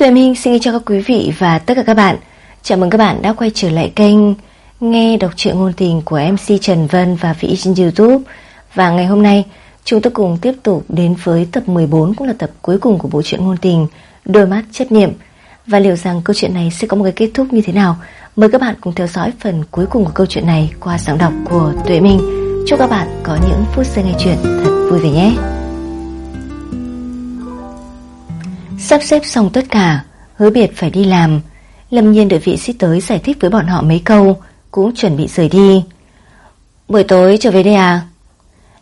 Tuệ Minh xin chào các quý vị và tất cả các bạn. Chào mừng các bạn đã quay trở lại kênh nghe đọc truyện ngôn tình của MC Trần Vân và Vĩ trên YouTube. Và ngày hôm nay, chúng ta cùng tiếp tục đến với tập 14 cũng là tập cuối cùng của bộ truyện ngôn tình Đôi mắt chấp niệm. Và liệu rằng câu chuyện này sẽ có một cái kết thúc như thế nào? Mời các bạn cùng theo dõi phần cuối cùng của câu chuyện này qua giọng đọc của Tuệ Minh. Chúc các bạn có những phút giây nghe chuyện thật vui vẻ nhé. Sắp xếp xong tất cả, hứa biệt phải đi làm. Lâm nhiên đợi vị sĩ tới giải thích với bọn họ mấy câu, cũng chuẩn bị rời đi. Buổi tối trở về đây à?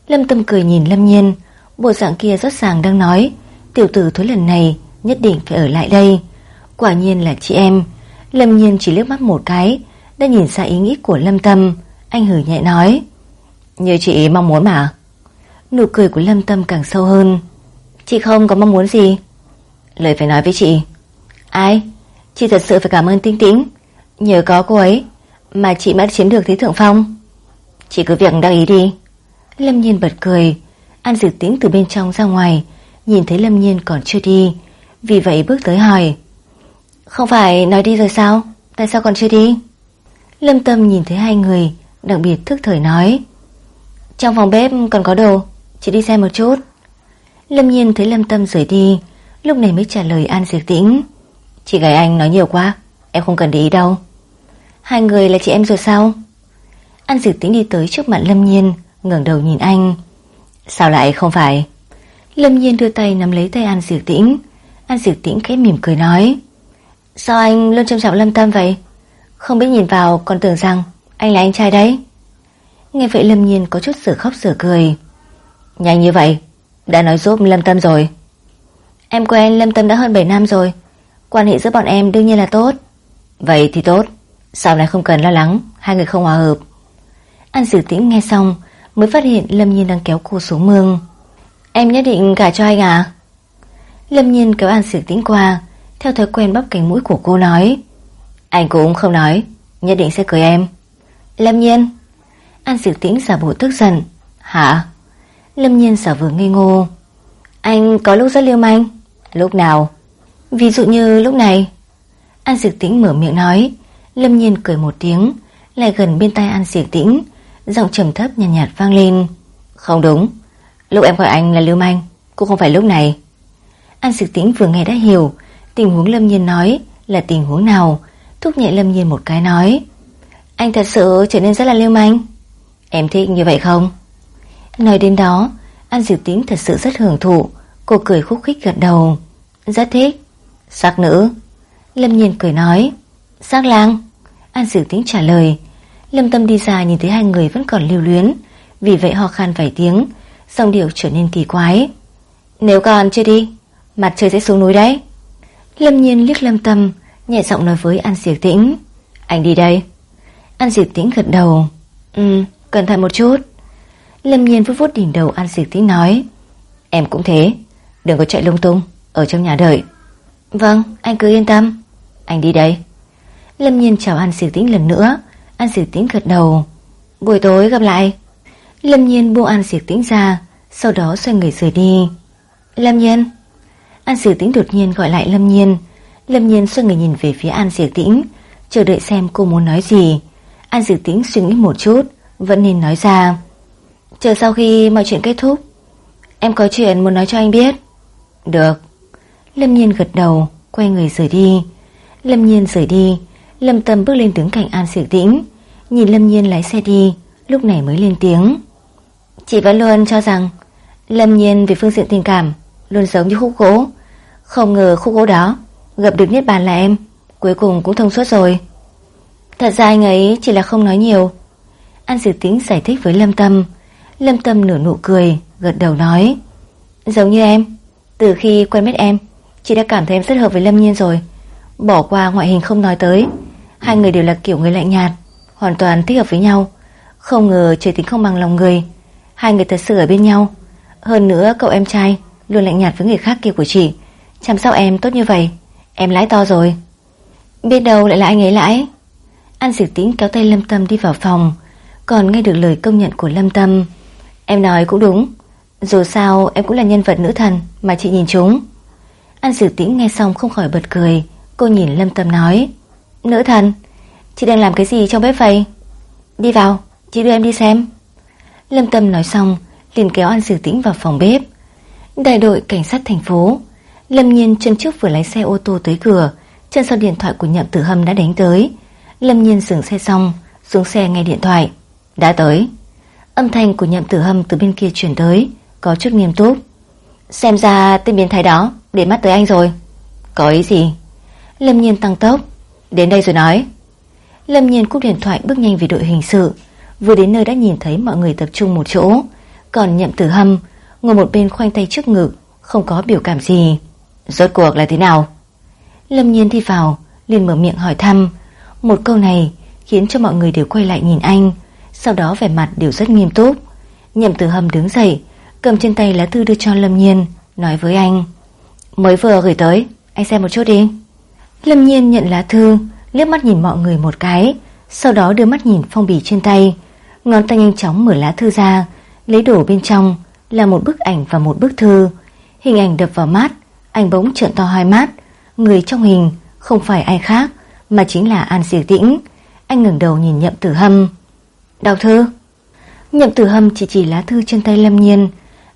Lâm tâm cười nhìn Lâm nhiên, bộ dạng kia rất sàng đang nói, tiểu tử thối lần này nhất định phải ở lại đây. Quả nhiên là chị em. Lâm nhiên chỉ liếc mắt một cái, đã nhìn ra ý nghĩ của Lâm tâm, anh hử nhẹ nói. Như chị mong muốn mà. Nụ cười của Lâm tâm càng sâu hơn. Chị không có mong muốn gì. Lời phải nói với chị. Ai? Chị thật sự phải cảm ơn Tinh Tĩnh. Nhờ có cô ấy Mà chị mới chiếm được thế thượng phong. Chị cứ việc đăng ý đi. Lâm Nhiên bật cười. An Dược Tĩnh từ bên trong ra ngoài, Nhìn thấy Lâm Nhiên còn chưa đi, Vì vậy bước tới hỏi. Không phải nói đi rồi sao? Tại sao còn chưa đi? Lâm Tâm nhìn thấy hai người, Đặc biệt thức thời nói. Trong phòng bếp còn có đồ, Chị đi xem một chút. Lâm Nhiên thấy Lâm Tâm rời đi Lúc này mới trả lời An Diệp Tĩnh. Chị gái anh nói nhiều quá, Em không cần để ý đâu. Hai người là chị em rồi sao? An Diệp Tĩnh đi tới trước mặt Lâm Nhiên, ngẩng đầu nhìn anh. Sao lại không phải? Lâm Nhiên đưa tay nắm lấy tay An Diệp Tĩnh. An Diệp Tĩnh khẽ mỉm cười nói, Sao anh luôn trông trọng Lâm Tâm vậy? Không biết nhìn vào còn tưởng rằng Anh là anh trai đấy. Nghe vậy Lâm Nhiên có chút sửa khóc sửa cười. Nhanh như vậy, Đã nói giúp Lâm Tâm rồi Em quen Lâm Tâm đã hơn 7 năm rồi. Quan hệ giữa bọn em đương nhiên là tốt. Vậy thì tốt. Sau này không cần lo lắng? Hai người không hòa hợp. An Sử Tĩnh nghe xong, Mới phát hiện Lâm Nhiên đang kéo cô xuống mương. Em nhất định cả cho anh à? Lâm Nhiên kéo An Sử Tĩnh qua, Theo thói quen bóp cánh mũi của cô nói. Anh cũng không nói, Nhất định sẽ cười em. Lâm Nhiên? An Sử Tĩnh giả bộ tức giận. Hả? Lâm Nhiên giả vờ ngây ngô. Anh có lúc rất liêu manh. Lúc nào? Ví dụ như lúc này. An Diệp Tĩnh mở miệng nói, Lâm Nhiên cười một tiếng, lại gần bên tai An Diệp Tĩnh, giọng trầm thấp nhàn nhạt, nhạt vang lên. Không đúng, lúc em gọi anh là lưu manh, cũng không phải lúc này. An Diệp Tĩnh vừa nghe đã hiểu, tình huống Lâm Nhiên nói là tình huống nào, thúc nhẹ Lâm Nhiên một cái nói. Anh thật sự trở nên rất là lưu manh. Em thích như vậy không? Nói đến đó, An Diệp Tĩnh thật sự rất hưởng thụ, Cô cười khúc khích gật đầu. Rất thích. Sắc nữ. Lâm nhiên cười nói. Sắc lang. An sử tính trả lời. Lâm tâm đi ra nhìn thấy hai người vẫn còn lưu luyến. Vì vậy ho khan vài tiếng Dòng điệu trở nên kỳ quái. Nếu còn chưa đi, Mặt trời sẽ xuống núi đấy. Lâm nhiên liếc lâm tâm, Nhẹ giọng nói với An Diệp Tĩnh. Anh đi đây. An Diệp Tĩnh gật đầu. Ừ cẩn thận một chút. Lâm nhiên vuốt vuốt đỉnh đầu An Diệp Tĩnh nói. Em cũng thế. Đừng có chạy lung tung Ở trong nhà đợi. Vâng anh cứ yên tâm. Anh đi đây. Lâm nhiên chào An Sử Tĩnh lần nữa. An Sử Tĩnh gật đầu. Buổi tối gặp lại. Lâm nhiên buông An Sử Tĩnh ra Sau đó xoay người rời đi. Lâm nhiên. An Sử Tĩnh đột nhiên gọi lại Lâm nhiên. Lâm nhiên xoay người nhìn về phía An Sử Tĩnh Chờ đợi xem cô muốn nói gì. An Sử Tĩnh suy nghĩ một chút Vẫn nên nói ra. Chờ sau khi mọi chuyện kết thúc Em có chuyện muốn nói cho anh biết được. Lâm Nhiên gật đầu, Quay người rời đi. Lâm Nhiên rời đi, Lâm Tâm bước lên đứng cạnh An Sử Tĩnh, Nhìn Lâm Nhiên lái xe đi, Lúc này mới lên tiếng. Chị vẫn luôn cho rằng, Lâm Nhiên về phương diện tình cảm, Luôn giống như khúc gỗ. Không ngờ khúc gỗ đó, Gặp được Niết Bàn là em, Cuối cùng cũng thông suốt rồi. Thật ra anh ấy chỉ là không nói nhiều. An Sử Tĩnh giải thích với Lâm Tâm. Lâm Tâm nửa nụ cười, Gật đầu nói, Giống như em từ khi quen biết em, Chị đã cảm thấy em rất hợp với Lâm Nhiên rồi. Bỏ qua ngoại hình không nói tới. Hai người đều là kiểu người lạnh nhạt, Hoàn toàn thích hợp với nhau. Không ngờ trời tính không bằng lòng người. Hai người thật sự ở bên nhau. Hơn nữa, cậu em trai Luôn lạnh nhạt với người khác kia của chị. Chăm sóc em tốt như vậy, Em lãi to rồi. Biết đâu lại là anh ấy lãi. An Diệp Tĩnh kéo tay Lâm Tâm đi vào phòng. Còn nghe được lời công nhận của Lâm Tâm, Em nói cũng đúng dù sao em cũng là nhân vật nữ thần Mà chị nhìn chúng. An Sử Tĩnh nghe xong không khỏi bật cười. Cô nhìn Lâm Tâm nói Nữ thần, chị đang làm cái gì trong bếp vậy? Đi vào, chị đưa em đi xem. Lâm Tâm nói xong liền kéo An Sử Tĩnh vào phòng bếp. Đại đội cảnh sát thành phố Lâm Nhiên chân trước vừa lái xe ô tô tới cửa Chân sau điện thoại của nhậm tử hâm đã đánh tới. Lâm Nhiên dừng xe xong Xuống xe nghe điện thoại. Đã tới. Âm thanh của nhậm tử hâm từ bên kia chuyển tới. Có chút nghiêm túc. Xem ra tên biến thái đó Để mắt tới anh rồi. Có ý gì? Lâm Nhiên tăng tốc. Đến đây rồi nói. Lâm Nhiên cúp điện thoại bước nhanh về đội hình sự. Vừa đến nơi đã nhìn thấy mọi người tập trung một chỗ. Còn nhậm tử hâm Ngồi một bên khoanh tay trước ngực, Không có biểu cảm gì. Rốt cuộc là thế nào? Lâm Nhiên đi vào, liền mở miệng hỏi thăm. Một câu này khiến cho mọi người đều quay lại nhìn anh, Sau đó vẻ mặt đều rất nghiêm túc. Nhậm tử hâm đứng dậy Cầm trên tay lá thư đưa cho Lâm Nhiên, Nói với anh. Mới vừa gửi tới, Anh xem một chút đi. Lâm Nhiên nhận lá thư, liếc mắt nhìn mọi người một cái, Sau đó đưa mắt nhìn phong bì trên tay. Ngón tay nhanh chóng mở lá thư ra, Lấy đổ bên trong, Là một bức ảnh và một bức thư. Hình ảnh đập vào mắt, Anh bỗng trợn to hai mắt. Người trong hình không phải ai khác, Mà chính là An Diệp Tĩnh. Anh ngẩng đầu nhìn nhậm tử hâm. Đọc thư. Nhậm tử hâm chỉ chỉ lá thư trên tay Lâm Nhiên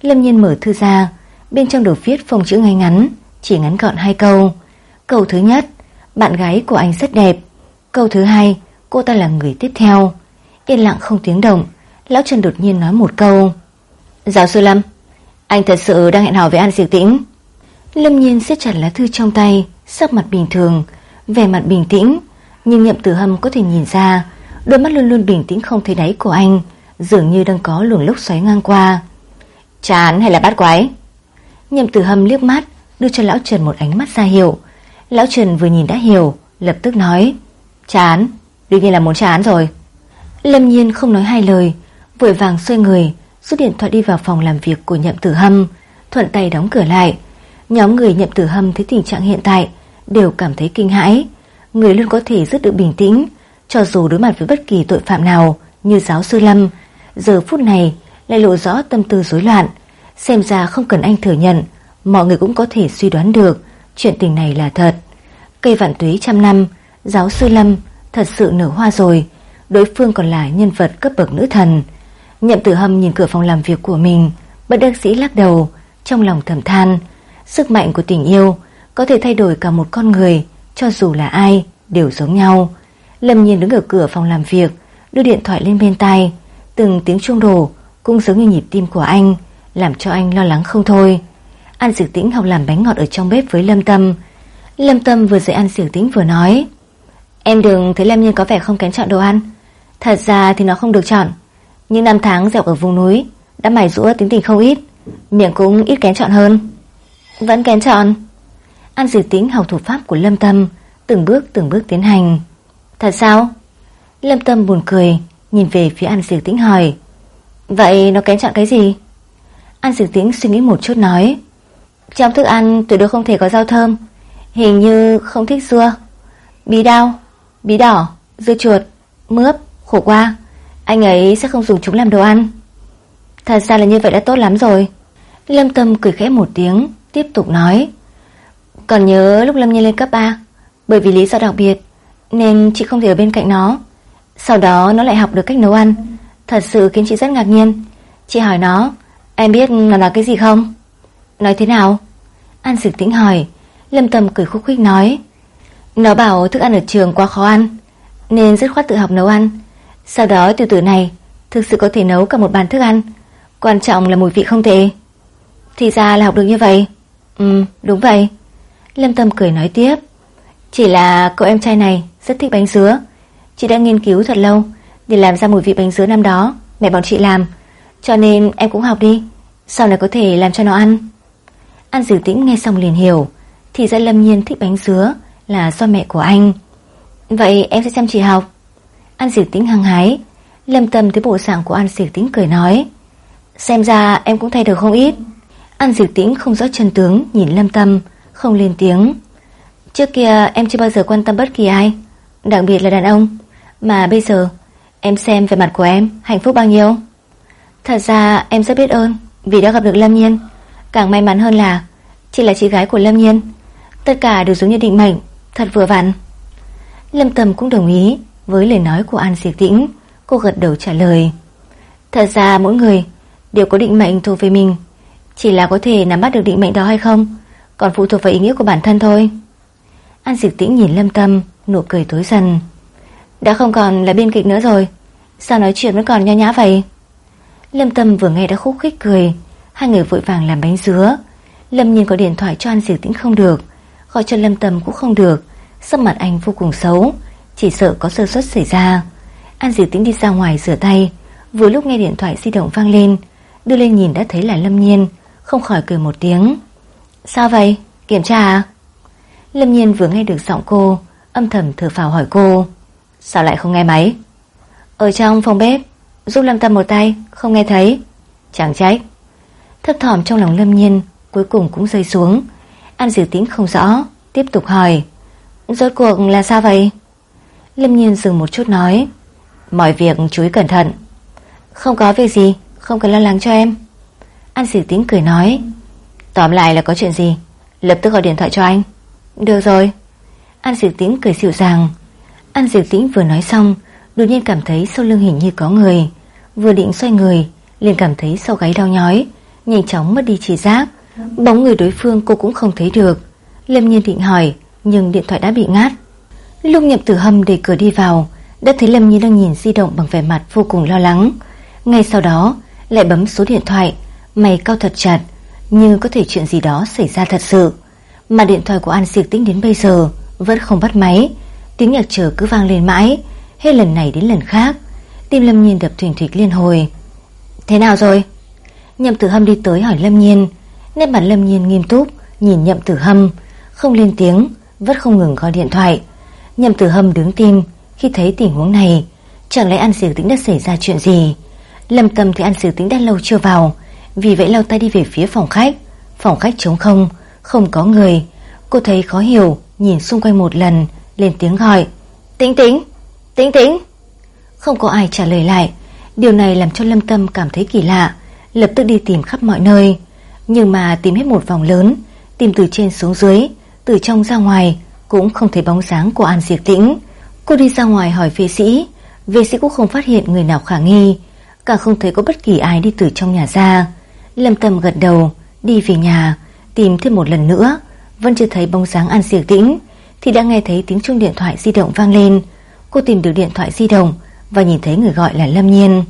Lâm Nhiên mở thư ra. Bên trong được viết phông chữ ngay ngắn, Chỉ ngắn gọn hai câu. Câu thứ nhất, Bạn gái của anh rất đẹp. Câu thứ hai, Cô ta là người tiếp theo. Yên lặng không tiếng động, Lão Trần đột nhiên nói một câu. Giáo sư Lâm, Anh thật sự đang hẹn hò với An Diệp Tĩnh. Lâm Nhiên siết chặt lá thư trong tay, Sắc mặt bình thường, Vẻ mặt bình tĩnh, Nhưng nhậm tử hâm có thể nhìn ra, Đôi mắt luôn luôn bình tĩnh không thấy đáy của anh, Dường như đang có luồng lốc xoáy ngang qua. Chán hay là bắt quái? Nhậm tử hâm liếc mắt Đưa cho lão Trần một ánh mắt ra hiểu Lão Trần vừa nhìn đã hiểu Lập tức nói Chán, đương nhiên là muốn chán rồi. Lâm nhiên không nói hai lời Vội vàng xoay người Rút điện thoại đi vào phòng làm việc của nhậm tử hâm Thuận tay đóng cửa lại. Nhóm người nhậm tử hâm thấy tình trạng hiện tại Đều cảm thấy kinh hãi. Người luôn có thể rất được bình tĩnh Cho dù đối mặt với bất kỳ tội phạm nào Như giáo sư Lâm Giờ phút này lại lộ rõ tâm tư rối loạn. Xem ra không cần anh thừa nhận, Mọi người cũng có thể suy đoán được Chuyện tình này là thật. Cây vạn túy trăm năm, Giáo sư Lâm thật sự nở hoa rồi, Đối phương còn là nhân vật cấp bậc nữ thần. Nhậm tử hâm nhìn cửa phòng làm việc của mình, Bất đắc sĩ lắc đầu, Trong lòng thầm than, Sức mạnh của tình yêu Có thể thay đổi cả một con người, Cho dù là ai, đều giống nhau. Lâm nhiên đứng ở cửa phòng làm việc, Đưa điện thoại lên bên tai, Từng tiếng chuông đổ cũng giống như nhịp tim của anh, Làm cho anh lo lắng không thôi. An Diệu Tĩnh học làm bánh ngọt ở trong bếp với Lâm Tâm. Lâm Tâm vừa dạy An Diệu Tĩnh vừa nói, Em đừng thấy Lâm Nhiên có vẻ không kén chọn đồ ăn. Thật ra thì nó không được chọn. Những năm tháng dẹo ở vùng núi, Đã mài giũa tính tình không ít, Miệng cũng ít kén chọn hơn. Vẫn kén chọn. An Diệu Tĩnh học thủ pháp của Lâm Tâm, Từng bước từng bước tiến hành. Thật sao? Lâm Tâm buồn cười, Nhìn về phía An Diệu Tĩnh hỏi Vậy nó kén chọn cái gì? An Diệu Tĩnh suy nghĩ một chút nói. Trong thức ăn tuyệt đối không thể có rau thơm. Hình như không thích dưa. Bí đao, bí đỏ, dưa chuột, mướp, khổ qua. Anh ấy sẽ không dùng chúng làm đồ ăn. Thật ra là như vậy đã tốt lắm rồi. Lâm Tâm cười khẽ một tiếng Tiếp tục nói. Còn nhớ lúc Lâm Nhiên lên cấp 3 Bởi vì lý do đặc biệt Nên chị không thể ở bên cạnh nó. Sau đó nó lại học được cách nấu ăn. Thật sự khiến chị rất ngạc nhiên. Chị hỏi nó, Em biết nó là cái gì không? Nói thế nào? An Sực tĩnh hỏi. Lâm Tâm cười khúc khích nói. Nó bảo thức ăn ở trường quá khó ăn, Nên rất khoát tự học nấu ăn. Sau đó tiểu tử này, Thực sự có thể nấu cả một bàn thức ăn, Quan trọng là mùi vị không tệ. Thì ra là học được như vậy. Ừ đúng vậy. Lâm Tâm cười nói tiếp. Chỉ là cậu em trai này rất thích bánh dứa, Chị đã nghiên cứu thật lâu để làm ra mùi vị bánh dứa năm đó, Mẹ bọn chị làm. Cho nên em cũng học đi. Sau này có thể làm cho nó ăn. An Dử Tĩnh nghe xong liền hiểu. Thì ra Lâm Nhiên thích bánh dứa Là do mẹ của anh. Vậy em sẽ xem chị học. An Dử Tĩnh hăng hái. Lâm Tâm thấy bộ dạng của An Dử Tĩnh cười nói. Xem ra em cũng thay được không ít. An Dử Tĩnh không rõ chân tướng, Nhìn Lâm Tâm, Không lên tiếng. Trước kia em chưa bao giờ quan tâm bất kỳ ai, Đặc biệt là đàn ông. Mà bây giờ Em xem về mặt của em, hạnh phúc bao nhiêu? Thật ra em rất biết ơn Vì đã gặp được Lâm Nhiên. Càng may mắn hơn là Chị là chị gái của Lâm Nhiên. Tất cả đều giống như định mệnh, Thật vừa vặn. Lâm Tâm cũng đồng ý với lời nói của An Diệp Tĩnh. Cô gật đầu trả lời. Thật ra mỗi người đều có định mệnh thuộc về mình. Chỉ là có thể nắm bắt được định mệnh đó hay không, Còn phụ thuộc vào ý nghĩa của bản thân thôi. An Diệp Tĩnh nhìn Lâm Tâm Nụ cười tối dần. Đã không còn là biên kịch nữa rồi. Sao nói chuyện vẫn còn nho nhã vậy? Lâm Tâm vừa nghe đã khúc khích cười. Hai người vội vàng làm bánh dứa. Lâm nhìn có điện thoại cho anh Diệp Tĩnh không được. Gọi cho Lâm Tâm cũng không được. Sắc mặt anh vô cùng xấu. Chỉ sợ có sơ suất xảy ra. An Diệp Tĩnh đi ra ngoài rửa tay. Vừa lúc nghe điện thoại di động vang lên, Đưa lên nhìn đã thấy là Lâm Nhiên. Không khỏi cười một tiếng. Sao vậy? Kiểm tra à? Lâm Nhiên vừa nghe được giọng cô, Âm thầm thở phào hỏi cô. Sao lại không nghe máy? Ở trong phòng bếp, Giúp Lâm Tâm một tay, Không nghe thấy. Chẳng trách. Thấp thỏm trong lòng Lâm Nhiên, Cuối cùng cũng rơi xuống. An Diệp Tĩnh không rõ, Tiếp tục hỏi. Rốt cuộc là sao vậy? Lâm Nhiên dừng một chút nói. Mọi việc chú ý cẩn thận. Không có việc gì, Không cần lo lắng cho em. An Diệp Tĩnh cười nói. Tóm lại là có chuyện gì? Lập tức gọi điện thoại cho anh. Được rồi. An Diệp Tĩnh cười dịu dàng. An Diệu Tĩnh vừa nói xong, Đột nhiên cảm thấy sau lưng hình như có người. Vừa định xoay người, liền cảm thấy sau gáy đau nhói, Nhanh chóng mất đi chỉ giác. Bóng người đối phương cô cũng không thấy được. Lâm Nhiên định hỏi, Nhưng điện thoại đã bị ngát Lúc nhậm tử hâm để cửa đi vào, Đã thấy Lâm Nhiên đang nhìn di động bằng vẻ mặt vô cùng lo lắng. Ngay sau đó, Lại bấm số điện thoại, Mày cao thật chặt, như có thể chuyện gì đó xảy ra thật sự. Mà điện thoại của An Diệp Tĩnh đến bây giờ Vẫn không bắt máy Tiếng nhạc chờ cứ vang lên mãi. Hết lần này đến lần khác, Tim Lâm Nhiên đập thình thịch liên hồi. Thế nào rồi? Nhậm tử hâm đi tới hỏi Lâm Nhiên. Nét mặt Lâm Nhiên nghiêm túc, Nhìn nhậm tử hâm, Không lên tiếng, Vẫn không ngừng gọi điện thoại. Nhậm tử hâm đứng tim, Khi thấy tình huống này, Chẳng lẽ An sử Tĩnh đã xảy ra chuyện gì? Lâm tâm thì An sử Tĩnh đã lâu chưa vào, Vì vậy lau tay đi về phía phòng khách. Phòng khách trống không Không có người. Cô thấy khó hiểu, Nhìn xung quanh một lần lên tiếng gọi. Tĩnh tĩnh Tĩnh tĩnh Không có ai trả lời lại. Điều này làm cho Lâm Tâm cảm thấy kỳ lạ, Lập tức đi tìm khắp mọi nơi. Nhưng mà tìm hết một vòng lớn, Tìm từ trên xuống dưới, Từ trong ra ngoài, Cũng không thấy bóng dáng của An Diệp Tĩnh. Cô đi ra ngoài hỏi vệ sĩ Vệ sĩ cũng không phát hiện người nào khả nghi, Càng không thấy có bất kỳ ai đi từ trong nhà ra. Lâm Tâm gật đầu, Đi về nhà, Tìm thêm một lần nữa, Vẫn chưa thấy bóng dáng An Diệp Tĩnh. Thì đã nghe thấy tiếng chuông điện thoại di động vang lên. Cô tìm được điện thoại di động Và nhìn thấy người gọi là Lâm Nhiên.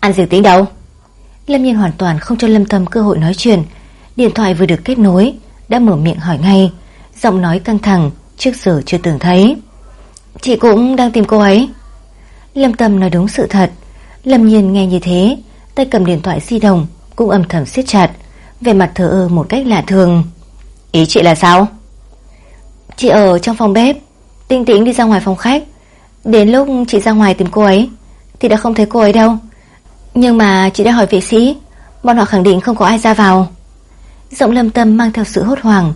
Ăn dược tính đâu? Lâm Nhiên hoàn toàn không cho Lâm Tâm cơ hội nói chuyện. Điện thoại vừa được kết nối, Đã mở miệng hỏi ngay, Giọng nói căng thẳng, trước giờ chưa từng thấy. Chị cũng đang tìm cô ấy. Lâm Tâm nói đúng sự thật. Lâm Nhiên nghe như thế, Tay cầm điện thoại di động, Cũng âm thầm siết chặt Về mặt thờ ơ một cách lạ thường. Ý chị là sao? Chị ở trong phòng bếp. Tinh tĩnh đi ra ngoài phòng khách. Đến lúc chị ra ngoài tìm cô ấy, Thì đã không thấy cô ấy đâu. Nhưng mà chị đã hỏi vệ sĩ, Bọn họ khẳng định không có ai ra vào. Giọng lâm tâm mang theo sự hốt hoảng,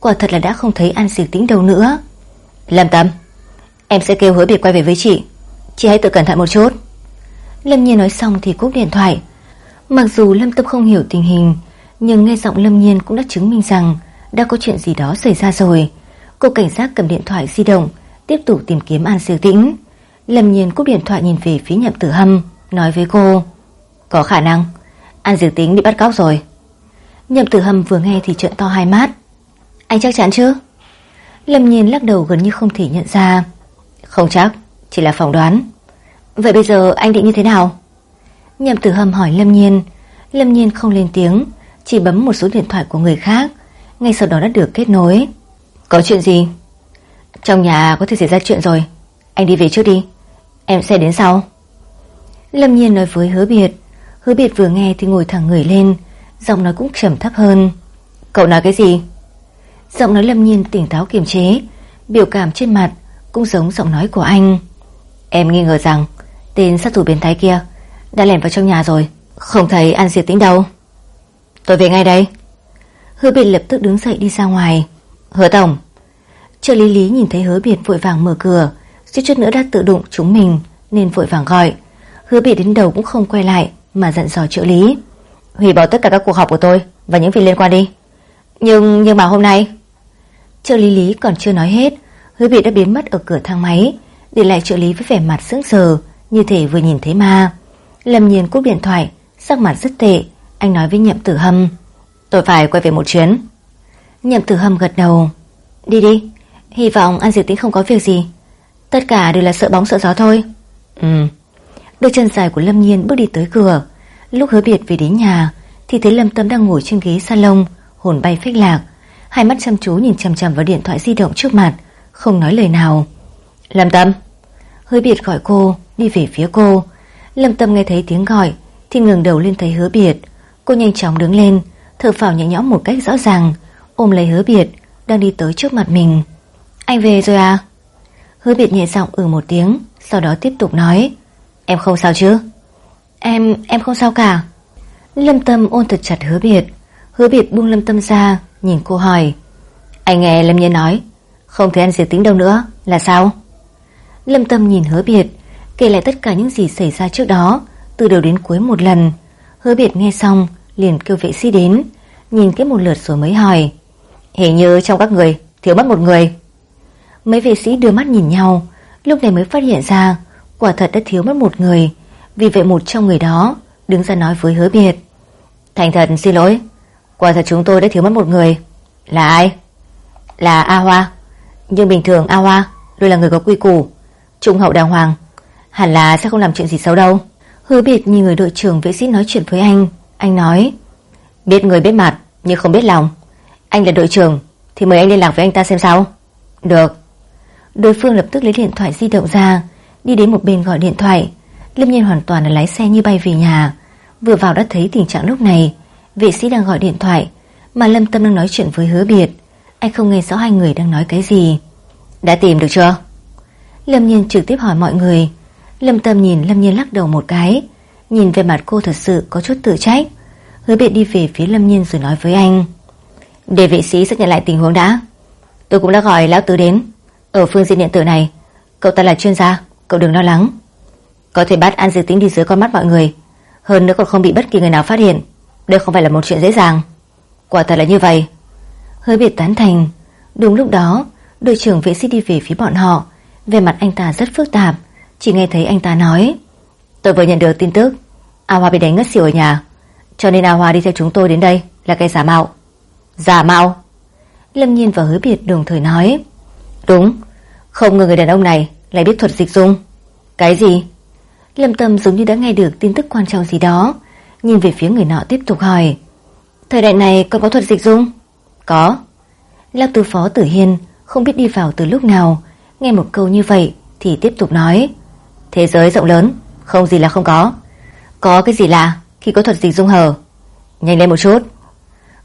Quả thật là đã không thấy An Diệp Tĩnh đâu nữa. Lâm tâm, Em sẽ kêu hứa biệt quay về với chị. Chị hãy tự cẩn thận một chút. Lâm Nhiên nói xong thì cúp điện thoại. Mặc dù Lâm Tâm không hiểu tình hình, Nhưng nghe giọng Lâm Nhiên cũng đã chứng minh rằng Đã có chuyện gì đó xảy ra rồi. Cô cảnh sát cầm điện thoại di động, Tiếp tục tìm kiếm An Siêu Tĩnh. Lâm Nhiên cúp điện thoại nhìn về phía nhậm tử hâm, Nói với cô, Có khả năng, An Diệp Tĩnh bị bắt cóc rồi. Nhậm tử hâm vừa nghe thì trợn to hai mắt. Anh chắc chắn chứ? Lâm Nhiên lắc đầu gần như không thể nhận ra. Không chắc, Chỉ là phỏng đoán. Vậy bây giờ anh định như thế nào? Nhậm tử hâm hỏi Lâm Nhiên. Lâm Nhiên không lên tiếng, Chỉ bấm một số điện thoại của người khác, Ngay sau đó đã được kết nối. Có chuyện gì? Trong nhà có thể xảy ra chuyện rồi. Anh đi về trước đi. Em sẽ đến sau. Lâm Nhiên nói với hứa biệt. Hứa biệt vừa nghe thì ngồi thẳng người lên. Giọng nói cũng trầm thấp hơn. Cậu nói cái gì? Giọng nói Lâm Nhiên tỉnh táo kiềm chế. Biểu cảm trên mặt cũng giống giọng nói của anh. Em nghi ngờ rằng Tên sát thủ biến thái kia Đã lẻn vào trong nhà rồi. Không thấy ăn diệt tính đâu. Tôi về ngay đây. Hứa biệt lập tức đứng dậy đi ra ngoài. Hứa tổng Trợ lý lý nhìn thấy hứa biệt vội vàng mở cửa. Suýt chút nữa đã tự đụng chúng mình, Nên vội vàng gọi. Hứa biệt đến đầu cũng không quay lại, Mà giận dò trợ lý. Hủy bỏ tất cả các cuộc họp của tôi Và những việc liên quan đi. Nhưng nhưng mà hôm nay? Trợ lý lý còn chưa nói hết, Hứa biệt đã biến mất ở cửa thang máy, Để lại trợ lý với vẻ mặt sững sờ, Như thể vừa nhìn thấy ma. Lâm nhiên cúp điện thoại, Sắc mặt rất tệ, Anh nói với nhậm tử hâm. Tôi phải quay về một chuyến. Nhậm tử hâm gật đầu. Đi đi Hy vọng An Diệp Tĩnh không có việc gì. Tất cả đều là sợ bóng sợ gió thôi. Ừ. Đôi chân dài của Lâm Nhiên bước đi tới cửa. Lúc hứa biệt về đến nhà Thì thấy Lâm Tâm đang ngồi trên ghế salon Hồn bay phách lạc. Hai mắt chăm chú nhìn chằm chằm vào điện thoại di động trước mặt Không nói lời nào. Lâm Tâm. Hứa biệt gọi cô Đi về phía cô. Lâm Tâm nghe thấy tiếng gọi Thì ngừng đầu lên thấy hứa biệt. Cô nhanh chóng đứng lên Thở phào nhẹ nhõm một cách rõ ràng Ôm lấy hứa biệt Đang đi tới trước mặt mình. Anh về rồi à? Hứa biệt nhẹ giọng ừ một tiếng Sau đó tiếp tục nói Em không sao chứ? Em, em không sao cả. Lâm Tâm ôn thật chặt hứa biệt. Hứa biệt buông Lâm Tâm ra Nhìn cô hỏi Anh nghe Lâm Nhiên nói Không thấy anh diệt tính đâu nữa Là sao? Lâm Tâm nhìn hứa biệt Kể lại tất cả những gì xảy ra trước đó Từ đầu đến cuối một lần. Hứa biệt nghe xong liền kêu vệ sĩ đến Nhìn cái một lượt rồi mới hỏi Hình như trong các người thiếu mất một người. Mấy vệ sĩ đưa mắt nhìn nhau, Lúc này mới phát hiện ra Quả thật đã thiếu mất một người, Vì vậy một trong người đó Đứng ra nói với hứa biệt. Thành thật, xin lỗi, Quả thật chúng tôi đã thiếu mất một người. Là ai? Là A Hoa. Nhưng bình thường A Hoa Luôn là người có quy củ, Trung hậu đàng hoàng, Hẳn là sẽ không làm chuyện gì xấu đâu. Hứa biệt nhìn người đội trưởng vệ sĩ nói chuyện với anh Anh nói, Biết người biết mặt, nhưng không biết lòng. Anh là đội trưởng, Thì mời anh liên lạc với anh ta xem sao. Được. Đối phương lập tức lấy điện thoại di động ra, Đi đến một bên gọi điện thoại. Lâm nhiên hoàn toàn là lái xe như bay về nhà. Vừa vào đã thấy tình trạng lúc này. Vệ sĩ đang gọi điện thoại, Mà Lâm Tâm đang nói chuyện với hứa biệt. Anh không nghe rõ hai người đang nói cái gì. Đã tìm được chưa? Lâm nhiên trực tiếp hỏi mọi người. Lâm Tâm nhìn Lâm Nhiên lắc đầu một cái. Nhìn về mặt cô thật sự có chút tự trách. Hứa biệt đi về phía Lâm Nhiên rồi nói với anh. Để vệ sĩ xác nhận lại tình huống đã. Tôi cũng đã gọi Lão Tứ đến. Ở phương diện điện tử này, Cậu ta là chuyên gia, Cậu đừng lo lắng. Có thể bắt An Dư tĩnh đi dưới con mắt mọi người. Hơn nữa còn không bị bất kỳ người nào phát hiện. Đây không phải là một chuyện dễ dàng. Quả thật là như vậy. Hơi biệt tán thành. Đúng lúc đó, Đội trưởng vệ sĩ đi về phía bọn họ. Về mặt anh ta rất phức tạp. Chỉ nghe thấy anh ta nói, Tôi vừa nhận được tin tức. A Hoa bị đánh ngất xỉu ở nhà. Cho nên A Hoa đi theo chúng tôi đến đây Là cái giả mạo. Giả mạo. Lâm Nhiên và hứa biệt đồng thời nói. Đúng. Không ngờ người đàn ông này lại biết thuật dịch dung. Cái gì? Lâm Tâm giống như đã nghe được tin tức quan trọng gì đó. Nhìn về phía người nọ tiếp tục hỏi. Thời đại này còn có thuật dịch dung? Có. Lão tư phó tử hiên Không biết đi vào từ lúc nào. Nghe một câu như vậy thì tiếp tục nói. Thế giới rộng lớn, Không gì là không có. Có cái gì lạ khi có thuật dịch dung hở Nhanh lên một chút.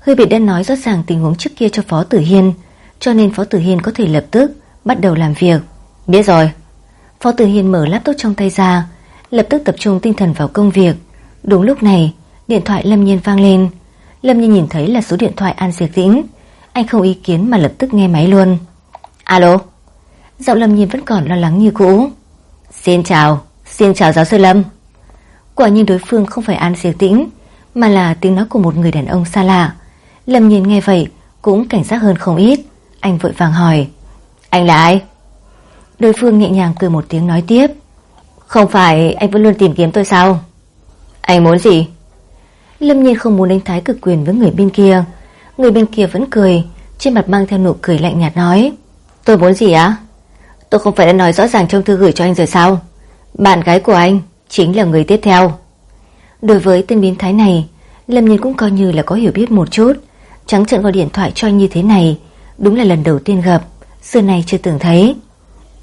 Hơi biệt đã nói rõ ràng tình huống trước kia cho Phó Tử Hiên, Cho nên Phó Tử Hiên có thể lập tức Bắt đầu làm việc. Biết rồi. Phó Tử Hiên mở laptop trong tay ra, Lập tức tập trung tinh thần vào công việc. Đúng lúc này, Điện thoại Lâm Nhiên vang lên. Lâm Nhiên nhìn thấy là số điện thoại An Diệt Tĩnh. Anh không ý kiến mà lập tức nghe máy luôn. Alo? Giọng Lâm Nhiên vẫn còn lo lắng như cũ. Xin chào Xin chào giáo sư Lâm. Quả nhiên đối phương không phải An Diệt Tĩnh, Mà là tiếng nói của một người đàn ông xa lạ. Lâm nhìn nghe vậy, Cũng cảnh giác hơn không ít. Anh vội vàng hỏi, Anh là ai? Đối phương nhẹ nhàng cười một tiếng nói tiếp, Không phải, anh vẫn luôn tìm kiếm tôi sao? Anh muốn gì? Lâm nhiên không muốn đánh thái cực quyền với người bên kia. Người bên kia vẫn cười, Trên mặt mang theo nụ cười lạnh nhạt nói, Tôi muốn gì á? Tôi không phải đã nói rõ ràng trong thư gửi cho anh rồi sao? Bạn gái của anh Chính là người tiếp theo. Đối với tên biến thái này, Lâm nhiên cũng coi như là có hiểu biết một chút. Trắng trợn gọi điện thoại cho anh như thế này Đúng là lần đầu tiên gặp Xưa này chưa từng thấy.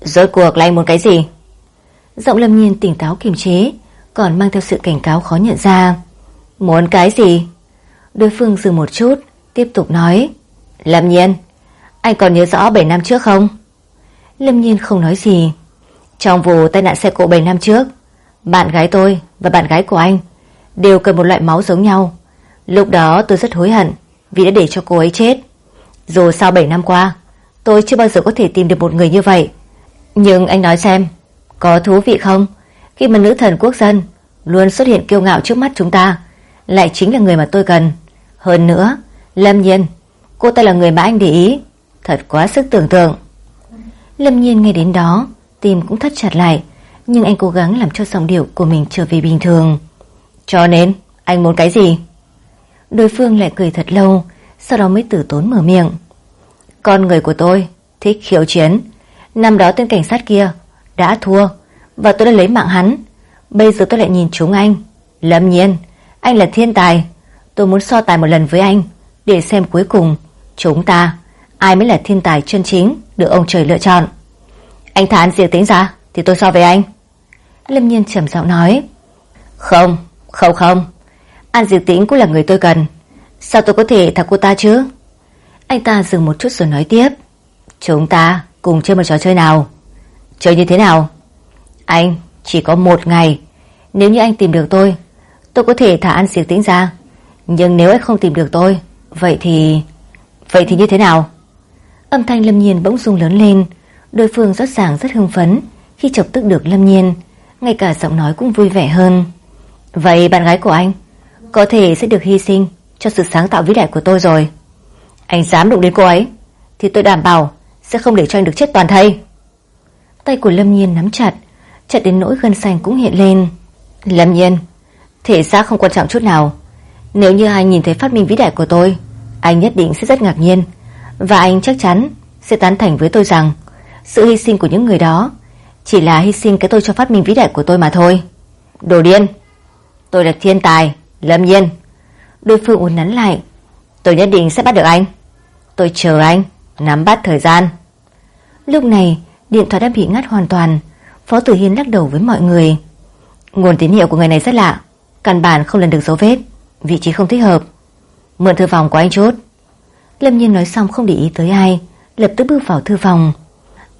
Rốt cuộc là anh muốn cái gì? Giọng lâm nhiên tỉnh táo kiềm chế Còn mang theo sự cảnh cáo khó nhận ra. Muốn cái gì? Đối phương dừng một chút Tiếp tục nói. Lâm nhiên Anh còn nhớ rõ 7 năm trước không? Lâm nhiên không nói gì. Trong vụ tai nạn xe cộ 7 năm trước Bạn gái tôi và bạn gái của anh Đều cần một loại máu giống nhau. Lúc đó tôi rất hối hận vì đã để cho cô ấy chết. Dù sau 7 năm qua Tôi chưa bao giờ có thể tìm được một người như vậy. Nhưng anh nói xem, có thú vị không? Khi mà nữ thần quốc dân luôn xuất hiện kiêu ngạo trước mắt chúng ta, lại chính là người mà tôi cần. Hơn nữa, Lâm Nhiên, Cô ta là người mà anh để ý. Thật quá sức tưởng tượng. Lâm nhiên nghe đến đó Tim cũng thắt chặt lại Nhưng anh cố gắng làm cho giọng điệu của mình trở về bình thường. Cho nên anh muốn cái gì? Đối phương lại cười thật lâu Sau đó mới tử tốn mở miệng. Con người của tôi thích khiêu chiến. Năm đó tên cảnh sát kia Đã thua Và tôi đã lấy mạng hắn. Bây giờ tôi lại nhìn chúng anh. Lâm nhiên Anh là thiên tài. Tôi muốn so tài một lần với anh Để xem cuối cùng Chúng ta Ai mới là thiên tài chân chính Được ông trời lựa chọn. Anh thả An tính ra Thì tôi so với anh. Lâm nhiên trầm giọng nói Không, không không. An Diệu Tĩnh cũng là người tôi cần Sao tôi có thể thả cô ta chứ? Anh ta dừng một chút rồi nói tiếp. Chúng ta cùng chơi một trò chơi nào? Chơi như thế nào? Anh, chỉ có một ngày. Nếu như anh tìm được tôi Tôi có thể thả An Diệu Tĩnh ra. Nhưng nếu anh không tìm được tôi, Vậy thì... Vậy thì như thế nào? Âm thanh Lâm Nhiên bỗng rung lớn lên. Đối phương rõ ràng rất hưng phấn. Khi chọc tức được Lâm Nhiên, Ngay cả giọng nói cũng vui vẻ hơn. Vậy bạn gái của anh có thể sẽ được hy sinh Cho sự sáng tạo vĩ đại của tôi rồi. Anh dám đụng đến cô ấy Thì tôi đảm bảo sẽ không để cho anh được chết toàn thây. Tay của Lâm Nhiên nắm chặt Chặt đến nỗi gân xanh cũng hiện lên. Lâm Nhiên Thể xác không quan trọng chút nào. Nếu như anh nhìn thấy phát minh vĩ đại của tôi Anh nhất định sẽ rất ngạc nhiên. Và anh chắc chắn sẽ tán thành với tôi rằng sự hy sinh của những người đó chỉ là hy sinh cái tôi cho phát minh vĩ đại của tôi mà thôi. Đồ điên! Tôi là thiên tài, lâm nhiên. Đối phương uốn nắn lại. Tôi nhất định sẽ bắt được anh. Tôi chờ anh, nắm bắt thời gian. Lúc này, điện thoại đã bị ngắt hoàn toàn. Phó Tử Hiên lắc đầu với mọi người. Nguồn tín hiệu của người này rất lạ. Căn bản không lần được dấu vết. Vị trí không thích hợp. Mượn thư phòng của anh chút. Lâm Nhiên nói xong không để ý tới ai Lập tức bước vào thư phòng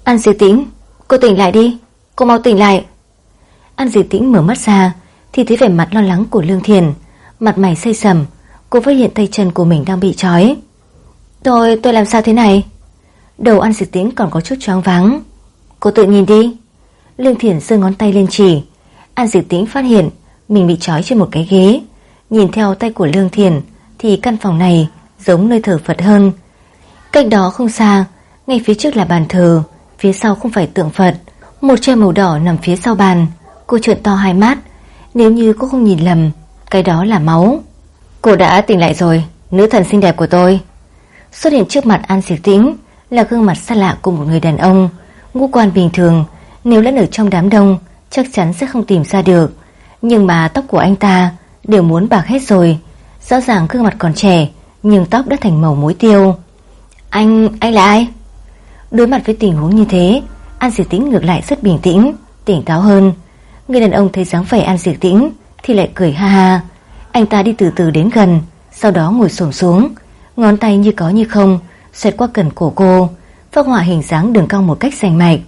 An Diệp Tĩnh Cô tỉnh lại đi Cô mau tỉnh lại An Diệp Tĩnh mở mắt ra Thì thấy vẻ mặt lo lắng của Lương Thiền Mặt mày xây sầm Cô phát hiện tay chân của mình đang bị trói Tôi, tôi làm sao thế này Đầu An dịch Tĩnh còn có chút choáng váng Cô tự nhìn đi Lương Thiển giơ ngón tay lên chỉ An Diệp Tĩnh phát hiện Mình bị trói trên một cái ghế Nhìn theo tay của Lương Thiển Thì căn phòng này giống nơi thờ Phật hơn. Cách đó không xa, ngay phía trước là bàn thờ, phía sau không phải tượng Phật. Một chai màu đỏ nằm phía sau bàn. Cô trợn to hai mắt, nếu như cô không nhìn lầm, cái đó là máu. Cô đã tỉnh lại rồi, nữ thần xinh đẹp của tôi. Xuất hiện trước mặt An Diệp Tĩnh là gương mặt xa lạ của một người đàn ông, ngũ quan bình thường, nếu lẫn ở trong đám đông chắc chắn sẽ không tìm ra được. Nhưng mà tóc của anh ta đều muốn bạc hết rồi, rõ ràng gương mặt còn trẻ, nhưng tóc đã thành màu muối tiêu. Anh, anh là ai? Đối mặt với tình huống như thế, An Diệp Tĩnh ngược lại rất bình tĩnh, tỉnh táo hơn. Người đàn ông thấy dáng vẻ An Diệp Tĩnh thì lại cười ha ha. Anh ta đi từ từ đến gần, sau đó ngồi xổm xuống, ngón tay như có như không xoẹt qua cần cổ cô, phác họa hình dáng đường cong một cách rành mạch.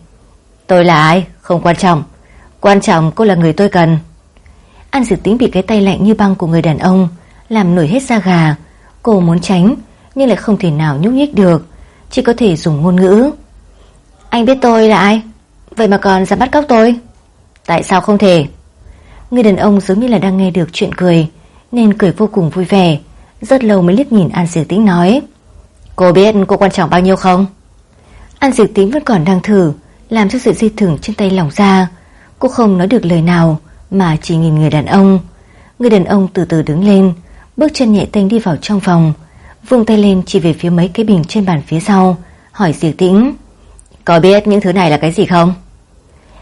Tôi là ai? Không quan trọng. Quan trọng cô là người tôi cần. An Dực Tĩnh bị cái tay lạnh như băng của người đàn ông làm nổi hết da gà, Cô muốn tránh Nhưng lại không thể nào nhúc nhích được Chỉ có thể dùng ngôn ngữ Anh biết tôi là ai Vậy mà còn dám bắt cóc tôi Tại sao không thể Người đàn ông giống như là đang nghe được chuyện cười, Nên cười vô cùng vui vẻ. Rất lâu mới liếc nhìn An Diệp Tĩnh nói, Cô biết cô quan trọng bao nhiêu không? An Diệp Tĩnh vẫn còn đang thử, Làm cho sự di thưởng trên tay lỏng ra. Cô không nói được lời nào, Mà chỉ nhìn người đàn ông. Người đàn ông từ từ đứng lên, Bước chân nhẹ tênh đi vào trong phòng Vùng tay lên chỉ về phía mấy cái bình trên bàn phía sau, Hỏi Diệp Tĩnh, Có biết những thứ này là cái gì không?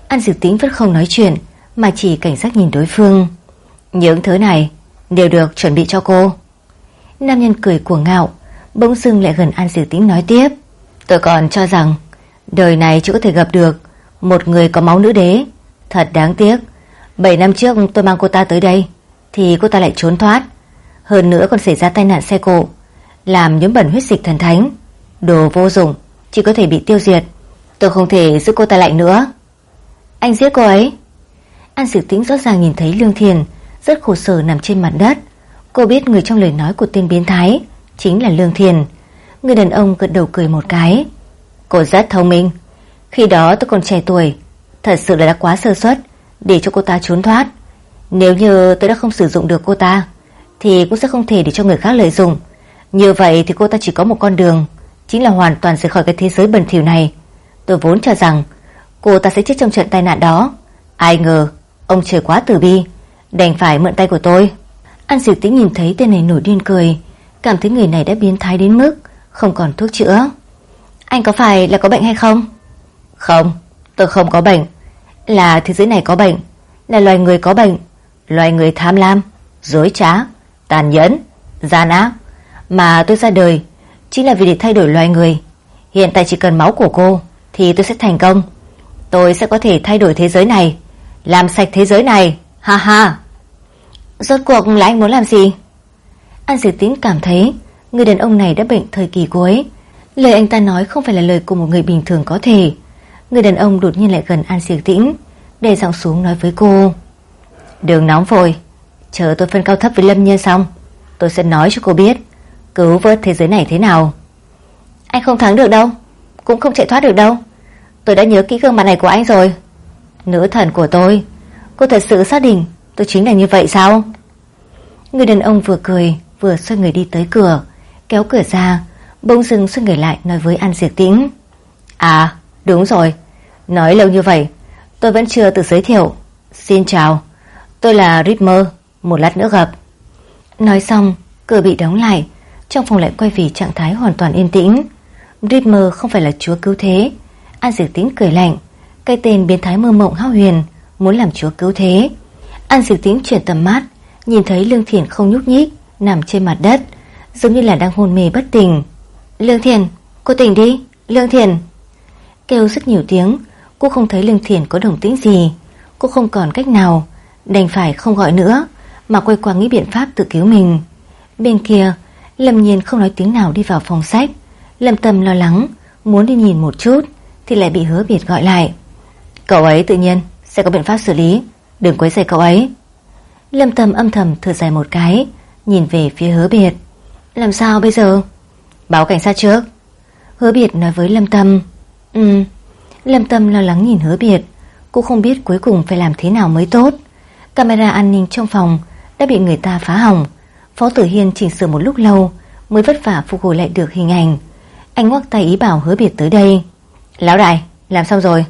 An Diệp Tĩnh vẫn không nói chuyện mà chỉ cảnh giác nhìn đối phương. Những thứ này đều được chuẩn bị cho cô. Nam nhân cười cuồng ngạo, Bỗng dưng lại gần An Diệp Tĩnh nói tiếp. Tôi còn cho rằng, Đời này chỉ có thể gặp được Một người có máu nữ đế. Thật đáng tiếc 7 năm trước tôi mang cô ta tới đây, Thì cô ta lại trốn thoát. Hơn nữa còn xảy ra tai nạn xe cộ, Làm nhiễm bẩn huyết dịch thần thánh. Đồ vô dụng, Chỉ có thể bị tiêu diệt. Tôi không thể giữ cô ta lại nữa. Anh giết cô ấy. An Diệu Tĩnh rõ ràng nhìn thấy Lương Thiền Rất khổ sở nằm trên mặt đất Cô biết người trong lời nói của tên biến thái Chính là Lương Thiền Người đàn ông gật đầu cười một cái Cô rất thông minh Khi đó tôi còn trẻ tuổi Thật sự là đã quá sơ suất Để cho cô ta trốn thoát Nếu như tôi đã không sử dụng được cô ta thì cũng sẽ không thể để cho người khác lợi dụng. Như vậy thì cô ta chỉ có một con đường, chính là hoàn toàn rời khỏi cái thế giới bẩn thỉu này. Tôi vốn cho rằng cô ta sẽ chết trong trận tai nạn đó. Ai ngờ, ông trời quá tử bi, đành phải mượn tay của tôi. An Diệu Tĩnh nhìn thấy tên này nổi điên cười, cảm thấy người này đã biến thái đến mức không còn thuốc chữa. Anh có phải là có bệnh hay không? Không, tôi không có bệnh. Là thế giới này có bệnh, là loài người có bệnh, loài người tham lam, dối trá, tàn nhẫn, gian ác. Mà tôi ra đời chính là vì để thay đổi loài người. Hiện tại chỉ cần máu của cô thì tôi sẽ thành công. Tôi sẽ có thể thay đổi thế giới này, làm sạch thế giới này. Ha ha. Rốt cuộc là anh muốn làm gì? An Diệp Tĩnh cảm thấy người đàn ông này đã bệnh thời kỳ cuối. Lời anh ta nói không phải là lời của một người bình thường có thể. Người đàn ông đột nhiên lại gần An Diệp Tĩnh, để giọng xuống nói với cô. Đường nóng vội, chờ tôi phân cao thấp với Lâm Nhiên xong, tôi sẽ nói cho cô biết cứu vớt thế giới này thế nào. Anh không thắng được đâu, cũng không chạy thoát được đâu. Tôi đã nhớ kỹ gương mặt này của anh rồi. Nữ thần của tôi, cô thật sự xác định tôi chính là như vậy sao? Người đàn ông vừa cười, vừa xoay người đi tới cửa, kéo cửa ra, bỗng dưng xoay người lại nói với An Diệp Tĩnh. À, đúng rồi, nói lâu như vậy, tôi vẫn chưa tự giới thiệu. Xin chào, tôi là Ritmer, một lát nữa gặp. Nói xong, cửa bị đóng lại, trong phòng lại quay về trạng thái hoàn toàn yên tĩnh. Ritmer không phải là chúa cứu thế. An Diệp Tĩnh cười lạnh, cái tên biến thái mơ mộng hao huyền, muốn làm chúa cứu thế. An diệu Tĩnh chuyển tầm mắt, nhìn thấy Lương Thiển không nhúc nhích, nằm trên mặt đất, giống như là đang hôn mê bất tỉnh. Lương Thiển, cô tỉnh đi, Lương Thiển. Kêu rất nhiều tiếng, cô không thấy Lương Thiển có đồng tĩnh gì. Cô không còn cách nào, đành phải không gọi nữa, mà quay qua nghĩ biện pháp tự cứu mình. Bên kia, Lâm Nhiên không nói tiếng nào đi vào phòng sách. Lâm Tâm lo lắng, muốn đi nhìn một chút, thì lại bị hứa biệt gọi lại. Cậu ấy tự nhiên sẽ có biện pháp xử lý, đừng quấy rầy cậu ấy. Lâm Tâm âm thầm thở dài một cái, nhìn về phía hứa biệt. Làm sao bây giờ? Báo cảnh sát trước. Hứa biệt nói với Lâm Tâm. Ừ. Lâm Tâm lo lắng nhìn hứa biệt. Cô không biết cuối cùng phải làm thế nào mới tốt. Camera an ninh trong phòng đã bị người ta phá hỏng. Phó Tử Hiên chỉnh sửa một lúc lâu mới vất vả phục hồi lại được hình ảnh. Anh ngoắc tay ý bảo hứa biệt tới đây. Lão đại, làm xong rồi.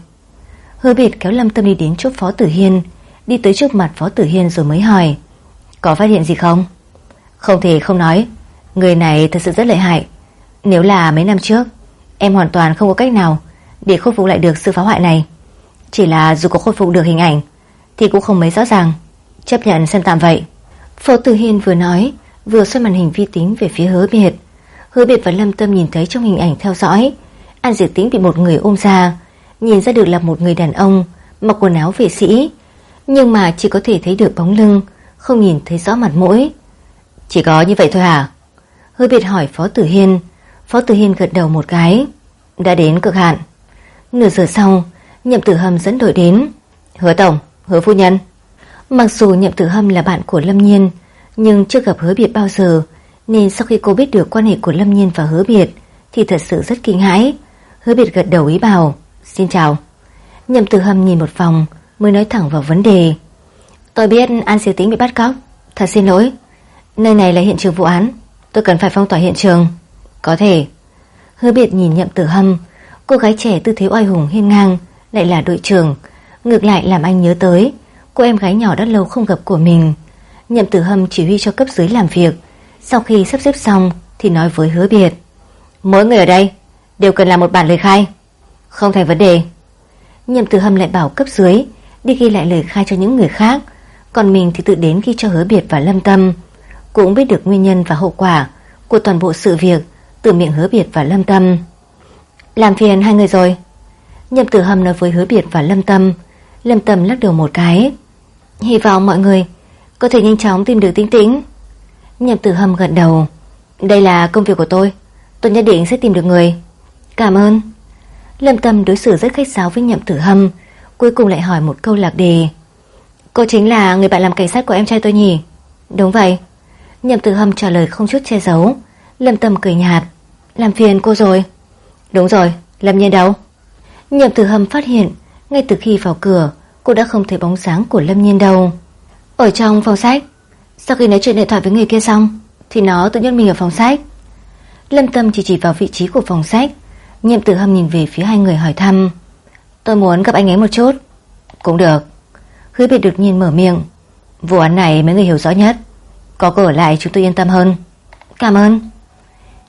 Hứa biệt kéo Lâm Tâm đi đến chỗ Phó Tử Hiên, đi tới trước mặt Phó Tử Hiên rồi mới hỏi. Có phát hiện gì không? Không thể không nói. Người này thật sự rất lợi hại. Nếu là mấy năm trước, em hoàn toàn không có cách nào để khôi phục lại được sự phá hoại này. Chỉ là dù có khôi phục được hình ảnh, thì cũng không mấy rõ ràng. Chấp nhận xem tạm vậy. Phó Tử Hiên vừa nói, vừa xoay màn hình vi tính về phía hứa biệt. Hứa biệt và Lâm Tâm nhìn thấy trong hình ảnh theo dõi, An Diệp Tĩnh bị một người ôm ra, nhìn ra được là một người đàn ông, mặc quần áo vệ sĩ, nhưng mà chỉ có thể thấy được bóng lưng, không nhìn thấy rõ mặt mũi. Chỉ có như vậy thôi à? hả? Hứa biệt hỏi Phó Tử Hiên, Phó Tử Hiên gật đầu một cái, đã đến cực hạn. Nửa giờ sau, Nhậm Tử Hâm dẫn đội đến. Hứa Tổng, Hứa Phu Nhân. Mặc dù Nhậm Tử Hâm là bạn của Lâm Nhiên, nhưng chưa gặp hứa biệt bao giờ, nên sau khi cô biết được quan hệ của Lâm Nhiên và hứa biệt, thì thật sự rất kinh hãi. Hứa biệt gật đầu ý bảo, xin chào. Nhậm Tử Hâm nhìn một vòng, mới nói thẳng vào vấn đề. Tôi biết An Siêu Tĩnh bị bắt cóc, thật xin lỗi. Nơi này là hiện trường vụ án, tôi cần phải phong tỏa hiện trường. Có thể. Hứa biệt nhìn Nhậm Tử Hâm, cô gái trẻ tư thế oai hùng hiên ngang, lại là đội trưởng, ngược lại làm anh nhớ tới cô em gái nhỏ đã lâu không gặp của mình. Nhậm tử hâm chỉ huy cho cấp dưới làm việc Sau khi sắp xếp xong Thì nói với hứa biệt Mỗi người ở đây đều cần làm một bản lời khai không thành vấn đề. Nhậm tử hâm lại bảo cấp dưới, Đi ghi lại lời khai cho những người khác, Còn mình thì tự đến ghi cho hứa biệt và lâm tâm. Cũng biết được nguyên nhân và hậu quả Của toàn bộ sự việc Từ miệng hứa biệt và lâm tâm. Làm phiền hai người rồi. Nhậm tử hâm nói với hứa biệt và lâm tâm. Lâm tâm lắc đầu một cái. Hy vọng mọi người có thể nhanh chóng tìm được tính tĩnh. Nhậm tử hâm gật đầu. Đây là công việc của tôi. Tôi nhất định sẽ tìm được người. Cảm ơn. Lâm Tâm đối xử rất khách sáo với nhậm tử hâm Cuối cùng lại hỏi một câu lạc đề. Cô chính là người bạn làm cảnh sát của em trai tôi nhỉ? Đúng vậy. Nhậm tử hâm trả lời không chút che giấu. Lâm Tâm cười nhạt. Làm phiền cô rồi. Đúng rồi, Lâm Nhiên đâu? Nhậm tử hâm phát hiện Ngay từ khi vào cửa Cô đã không thấy bóng dáng của Lâm Nhiên đâu. Ở trong phòng sách Sau khi nói chuyện điện thoại với người kia xong Thì nó tự nhiên mình ở phòng sách. Lâm Tâm chỉ chỉ vào vị trí của phòng sách Nhiệm tử hâm nhìn về phía hai người hỏi thăm. Tôi muốn gặp anh ấy một chút. Cũng được. Hứa biệt đột nhiên mở miệng. Vụ án này mấy người hiểu rõ nhất. Có cô ở lại chúng tôi yên tâm hơn. Cảm ơn.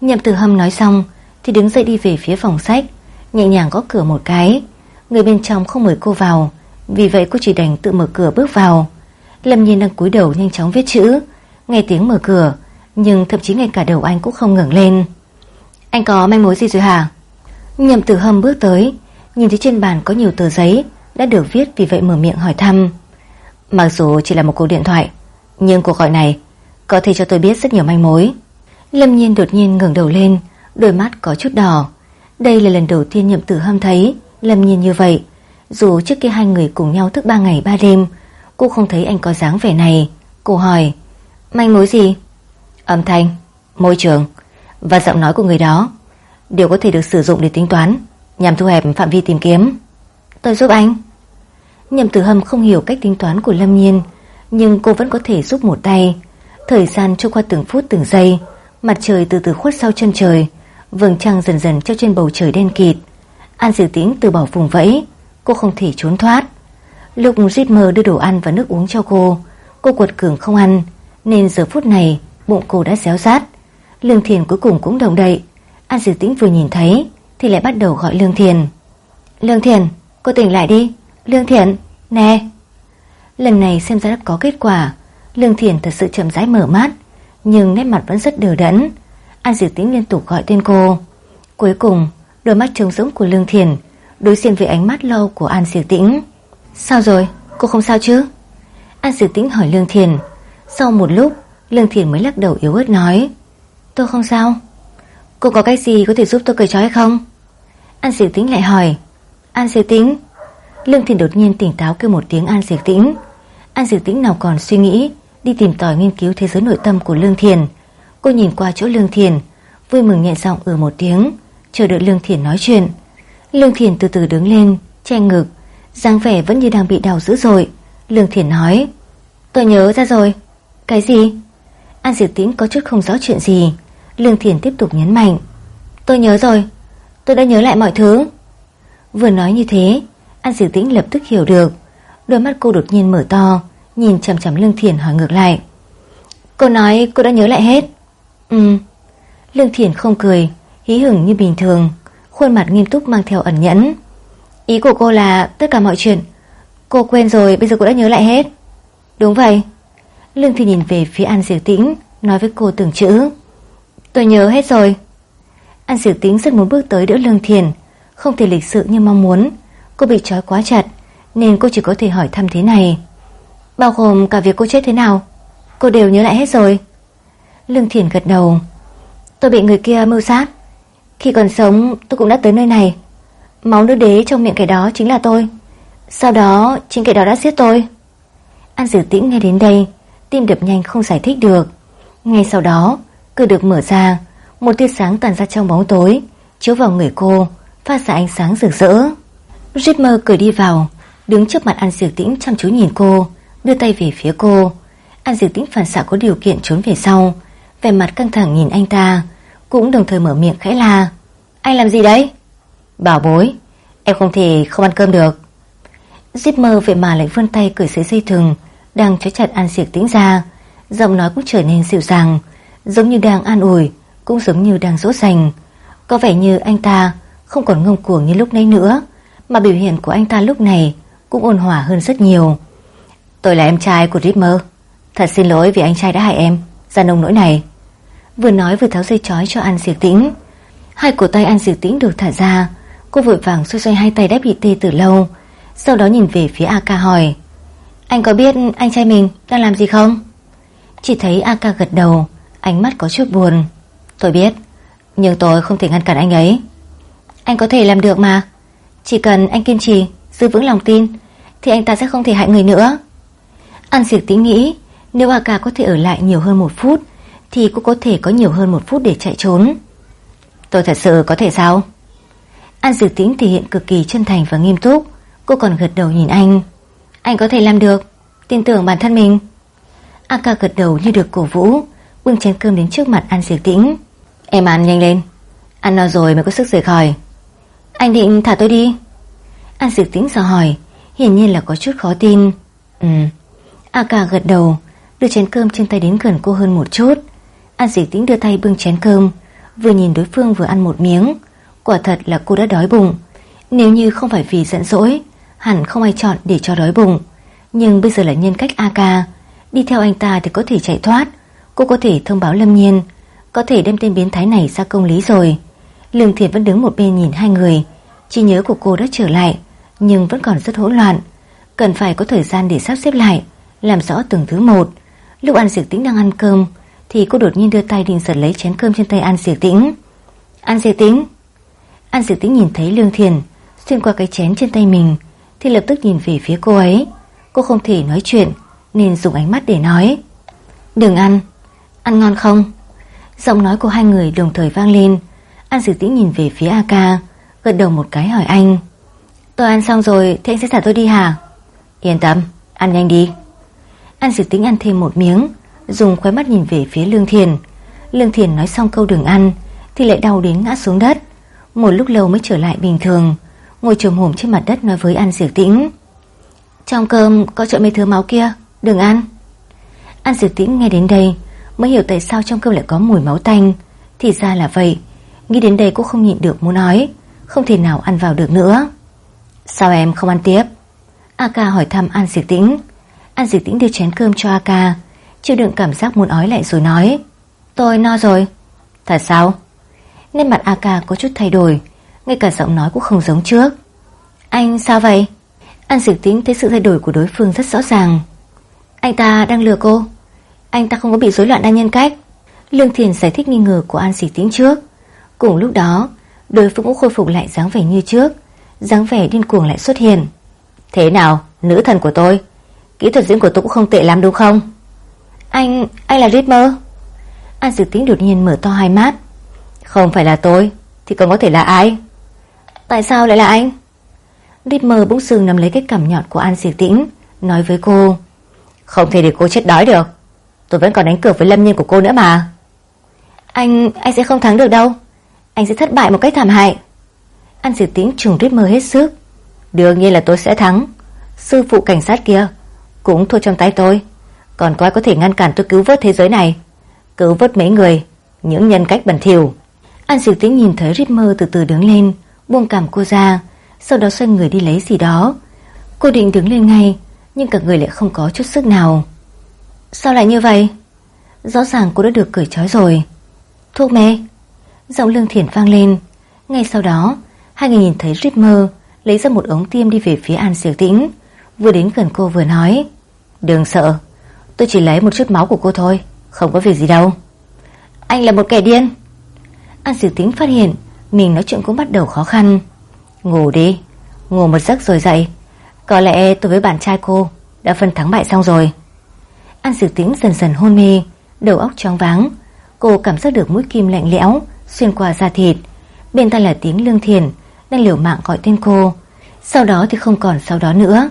Nhậm tử hâm nói xong Thì đứng dậy đi về phía phòng sách, Nhẹ nhàng gõ cửa một cái. Người bên trong không mời cô vào, Vì vậy cô chỉ đành tự mở cửa bước vào. Lâm nhiên đang cúi đầu nhanh chóng viết chữ, Nghe tiếng mở cửa, Nhưng thậm chí ngay cả đầu anh cũng không ngẩng lên. Anh có manh mối gì rồi hả? Nhậm tử hâm bước tới Nhìn thấy trên bàn có nhiều tờ giấy Đã được viết vì vậy mở miệng hỏi thăm. Mặc dù chỉ là một cuộc điện thoại Nhưng cuộc gọi này Có thể cho tôi biết rất nhiều manh mối. Lâm nhiên đột nhiên ngẩng đầu lên Đôi mắt có chút đỏ. Đây là lần đầu tiên nhậm tử hâm thấy Lâm nhiên như vậy. Dù trước kia hai người cùng nhau thức ba ngày ba đêm Cô không thấy anh có dáng vẻ này. Cô hỏi Manh mối gì? Âm thanh, môi trường Và giọng nói của người đó. Đều có thể được sử dụng để tính toán, Nhằm thu hẹp phạm vi tìm kiếm. Tôi giúp anh. Nhậm tử hâm không hiểu cách tính toán của Lâm Nhiên, Nhưng cô vẫn có thể giúp một tay. Thời gian trôi qua từng phút từng giây, Mặt trời từ từ khuất sau chân trời, Vầng trăng dần dần treo trên bầu trời đen kịt. An Diệu Tĩnh từ bỏ vùng vẫy, Cô không thể trốn thoát. Lục Lúc mơ đưa đồ ăn và nước uống cho cô Cô quật cường không ăn, Nên giờ phút này bụng cô đã xéo rát. Lương Thiền cuối cùng cũng động đậy An Diệu Tĩnh vừa nhìn thấy Thì lại bắt đầu gọi Lương Thiền. Lương Thiền, cô tỉnh lại đi. Lương Thiền, nè. Lần này xem ra đã có kết quả. Lương Thiền thật sự chậm rãi mở mắt Nhưng nét mặt vẫn rất đờ đẫn. An Diệu Tĩnh liên tục gọi tên cô. Cuối cùng đôi mắt trống rỗng của Lương Thiền Đối diện với ánh mắt lâu của An Diệu Tĩnh. Sao rồi, cô không sao chứ? An Diệu Tĩnh hỏi Lương Thiền. Sau một lúc Lương Thiền mới lắc đầu yếu ớt nói Tôi không sao. Cô có cách gì có thể giúp tôi cởi trói hay không? An Diệu Tĩnh lại hỏi. An Diệu Tĩnh? Lương Thiền đột nhiên tỉnh táo kêu một tiếng An Diệu Tĩnh. An Diệu Tĩnh nào còn suy nghĩ, Đi tìm tòi nghiên cứu thế giới nội tâm của Lương Thiền Cô nhìn qua chỗ Lương Thiền Vui mừng nhẹ giọng ừ một tiếng, Chờ đợi Lương Thiền nói chuyện. Lương Thiền từ từ đứng lên, Che ngực, dáng vẻ vẫn như đang bị đau dữ dội. Lương Thiền nói, Tôi nhớ ra rồi. Cái gì? An Diệu Tĩnh có chút không rõ chuyện gì. Lương Thiền tiếp tục nhấn mạnh, Tôi nhớ rồi, Tôi đã nhớ lại mọi thứ. Vừa nói như thế, An Diệu Tĩnh lập tức hiểu được. Đôi mắt cô đột nhiên mở to, Nhìn chầm chầm Lương Thiền hỏi ngược lại, Cô nói cô đã nhớ lại hết? Ừ. Lương Thiền không cười, Hí hửng như bình thường, Khuôn mặt nghiêm túc mang theo ẩn nhẫn. Ý của cô là tất cả mọi chuyện, Cô quên rồi, bây giờ cô đã nhớ lại hết. Đúng vậy. Lương Thiền nhìn về phía An Diệu Tĩnh, Nói với cô từng chữ Tôi nhớ hết rồi. An Diệu tính rất muốn bước tới đỡ Lương Thiền. Không thể lịch sự như mong muốn. Cô bị trói quá chặt, Nên cô chỉ có thể hỏi thăm thế này. Bao gồm cả việc cô chết thế nào? Cô đều nhớ lại hết rồi. Lương Thiền gật đầu. Tôi bị người kia mưu sát. Khi còn sống, tôi cũng đã tới nơi này. Máu nữ đế trong miệng kẻ đó chính là tôi. Sau đó, chính kẻ đó đã giết tôi. An Diệu Tĩnh nghe đến đây, Tim đập nhanh không giải thích được. Ngay sau đó cửa được mở ra, Một tia sáng tàn ra trong bóng tối, Chiếu vào người cô, Phát ra ánh sáng rực rỡ. Ritmer cười đi vào, Đứng trước mặt An Diệu Tĩnh chăm chú nhìn cô, Đưa tay về phía cô. An Diệu Tĩnh phản xạ có điều kiện trốn về sau, Vẻ mặt căng thẳng nhìn anh ta, Cũng đồng thời mở miệng khẽ la, Anh làm gì đấy? Bảo bối, Em không thể không ăn cơm được. Zipmer vậy mà lại vươn tay cởi sấy dây thừng Đang trói chặt An Diệp Tĩnh ra, Giọng nói cũng trở nên dịu dàng Giống như đang an ủi, Cũng giống như đang dỗ dành. Có vẻ như anh ta không còn ngông cuồng như lúc nãy nữa, Mà biểu hiện của anh ta lúc này Cũng ôn hòa hơn rất nhiều. Tôi là em trai của Ripmer Thật xin lỗi vì anh trai đã hại em, Ra nông nỗi này. Vừa nói vừa tháo dây chói cho An Diệp Tĩnh. Hai cổ tay An Diệp Tĩnh được thả ra, Cô vội vàng xoay xoay hai tay đã bị tê từ lâu, Sau đó nhìn về phía AK hỏi, Anh có biết anh trai mình đang làm gì không? Chỉ thấy AK gật đầu Ánh mắt có chút buồn. Tôi biết, Nhưng tôi không thể ngăn cản anh ấy. Anh có thể làm được mà. Chỉ cần anh kiên trì, Giữ vững lòng tin, Thì anh ta sẽ không thể hại người nữa. Ăn diệt tính nghĩ, Nếu A.K. có thể ở lại nhiều hơn một phút, Thì cũng có thể có nhiều hơn một phút để chạy trốn. Tôi thật sự có thể sao? An Dược Tĩnh thể hiện cực kỳ chân thành và nghiêm túc. Cô còn gật đầu nhìn anh. Anh có thể làm được. Tin tưởng bản thân mình. A ca gật đầu như được cổ vũ. Bưng chén cơm đến trước mặt An Dược Tĩnh. Em ăn nhanh lên. Ăn no rồi mới có sức rời khỏi. Anh định thả tôi đi? An Diệp Tĩnh dò hỏi, Hiển nhiên là có chút khó tin. Ừ. A ca gật đầu, Đưa chén cơm trên tay đến gần cô hơn một chút. An Diệp Tĩnh đưa tay bưng chén cơm, Vừa nhìn đối phương vừa ăn một miếng. Quả thật là cô đã đói bụng. Nếu như không phải vì giận dỗi, Hẳn không ai chọn để cho đói bụng. Nhưng bây giờ là nhân cách A ca. Đi theo anh ta thì có thể chạy thoát. Cô có thể thông báo Lâm Nhiên, Có thể đem tên biến thái này ra công lý rồi. Lương Thiệt vẫn đứng một bên nhìn hai người. Trí nhớ của cô đã trở lại, Nhưng vẫn còn rất hỗn loạn. Cần phải có thời gian để sắp xếp lại, Làm rõ từng thứ một. Lúc An Diệp Tĩnh đang ăn cơm, Thì cô đột nhiên đưa tay định giật lấy chén cơm trên tay An Diệp Tĩnh. An Diệp Tĩnh! An Diệp Tĩnh nhìn thấy Lương Thiền Xuyên qua cái chén trên tay mình, Thì lập tức nhìn về phía cô ấy. Cô không thể nói chuyện, Nên dùng ánh mắt để nói. Đừng ăn Ăn ngon không? Giọng nói của hai người đồng thời vang lên. An Sử Tĩnh nhìn về phía A Ca, Gật đầu một cái hỏi anh. Tôi ăn xong rồi Thế anh sẽ thả tôi đi hả? Yên tâm Ăn nhanh đi. An Sử Tĩnh ăn thêm một miếng Dùng khóe mắt nhìn về phía Lương Thiền. Lương Thiền nói xong câu đừng ăn Thì lại đau đến ngã xuống đất. Một lúc lâu mới trở lại bình thường Ngồi trồm hổm trên mặt đất nói với An Sử Tĩnh. Trong cơm có trộn mấy thứ máu kia Đừng ăn. An Sử Tĩnh nghe đến đây Mới hiểu tại sao trong cơm lại có mùi máu tanh. Thì ra là vậy. Nghĩ đến đây cô không nhịn được muốn nói. Không thể nào ăn vào được nữa. Sao em không ăn tiếp? A ca hỏi thăm An Diệt Tĩnh. An Diệt Tĩnh đưa chén cơm cho A ca Chịu đựng cảm giác muốn ói lại rồi nói. Tôi no rồi. Thật sao? Nên mặt A ca có chút thay đổi. Ngay cả giọng nói cũng không giống trước. Anh sao vậy? An Diệt Tĩnh thấy sự thay đổi của đối phương rất rõ ràng. Anh ta đang lừa cô. Anh ta không có bị rối loạn đa nhân cách. Lương Thiền giải thích nghi ngờ của An sỉ Tĩnh trước. Cùng lúc đó Đối phương cũng khôi phục lại dáng vẻ như trước. Dáng vẻ điên cuồng lại xuất hiện. Thế nào nữ thần của tôi? Kỹ thuật diễn của tôi cũng không tệ lắm đúng không? Anh, anh là Ritmer An sỉ Tĩnh đột nhiên mở to hai mắt. Không phải là tôi Thì còn có thể là ai? Tại sao lại là anh? Ritmer bỗng sừng nắm lấy cái cằm nhọn của An sỉ Tĩnh Nói với cô. Không thể để cô chết đói được. Tôi vẫn còn đánh cược với lâm nhân của cô nữa mà. Anh, anh sẽ không thắng được đâu. Anh sẽ thất bại một cách thảm hại. An Dược Tĩnh trùng Ritmer hết sức. Đương nhiên là tôi sẽ thắng. Sư phụ cảnh sát kia Cũng thua trong tay tôi. Còn có ai có thể ngăn cản tôi cứu vớt thế giới này? Cứu vớt mấy người Những nhân cách bẩn thỉu. An Diệu Tĩnh nhìn thấy Ritmer từ từ đứng lên Buông cảm cô ra Sau đó xoay người đi lấy gì đó. Cô định đứng lên ngay Nhưng cả người lại không có chút sức nào Sao lại như vậy? Rõ ràng cô đã được cởi trói rồi. Thuốc mê. Giọng lương thiển vang lên. Ngay sau đó, Hai người nhìn thấy Ripmer lấy ra một ống tiêm đi về phía An Diệu Tĩnh. Vừa đến gần cô vừa nói, Đừng sợ, Tôi chỉ lấy một chút máu của cô thôi, Không có việc gì đâu. Anh là một kẻ điên. An Diệu Tĩnh phát hiện Mình nói chuyện cũng bắt đầu khó khăn. Ngủ đi, Ngủ một giấc rồi dậy. Có lẽ tôi với bạn trai cô Đã phân thắng bại xong rồi. An Diệu Tĩnh dần dần hôn mê Đầu óc choáng váng. Cô cảm giác được mũi kim lạnh lẽo Xuyên qua da thịt. Bên tai là tiếng lương thiền Đang liều mạng gọi tên cô. Sau đó thì không còn sau đó nữa.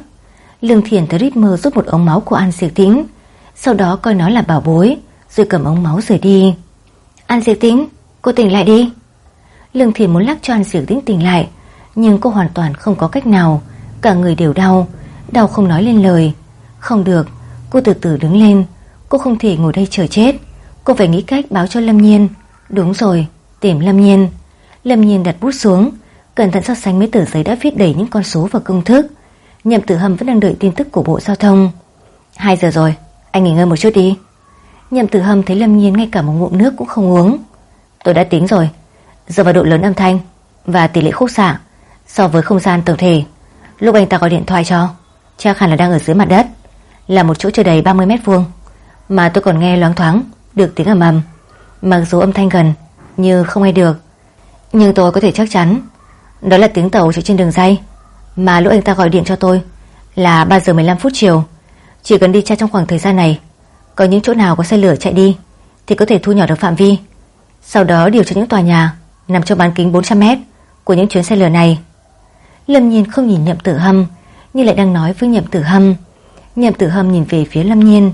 Lương Thiền tới mơ rút một ống máu của An Diệp Tĩnh. Sau đó coi nó là bảo bối Rồi cầm ống máu rời đi. An Diệp Tĩnh, cô tỉnh lại đi. Lương Thiền muốn lắc cho An Diệp Tĩnh tỉnh lại Nhưng cô hoàn toàn không có cách nào. Cả người đều đau Đau không nói lên lời. Không được, cô từ từ đứng lên. Cô không thể ngồi đây chờ chết. Cô phải nghĩ cách báo cho Lâm Nhiên. Đúng rồi, tìm Lâm Nhiên. Lâm Nhiên đặt bút xuống. Cẩn thận so sánh mấy tờ giấy đã viết đầy những con số và công thức. Nhậm tử hầm vẫn đang đợi tin tức của bộ giao thông. 2 giờ rồi Anh nghỉ ngơi một chút đi. Nhậm tử hầm thấy Lâm Nhiên ngay cả một ngụm nước cũng không uống. Tôi đã tính rồi. Giờ vào độ lớn âm thanh Và tỷ lệ khúc xạ So với không gian tổng thể. Lúc anh ta gọi điện thoại cho Chắc hẳn là đang ở dưới mặt đất. Là một chỗ chưa đầy 30 mét vuông, Mà tôi còn nghe loáng thoáng Được tiếng ầm ầm. Mặc dù âm thanh gần Như không nghe được. Nhưng tôi có thể chắc chắn, Đó là tiếng tàu chạy trên đường dây, mà lúc anh ta gọi điện cho tôi Là 3 giờ 15 phút chiều. Chỉ cần đi tra trong khoảng thời gian này, Có những chỗ nào có xe lửa chạy đi Thì có thể thu nhỏ được phạm vi. Sau đó điều cho những tòa nhà Nằm trong bán kính 400 mét Của những chuyến xe lửa này. Lâm Nhiên không nhìn Nhậm Tử Hâm, Nhưng lại đang nói với Nhậm Tử Hâm. Nhậm Tử Hâm nhìn về phía Lâm Nhiên.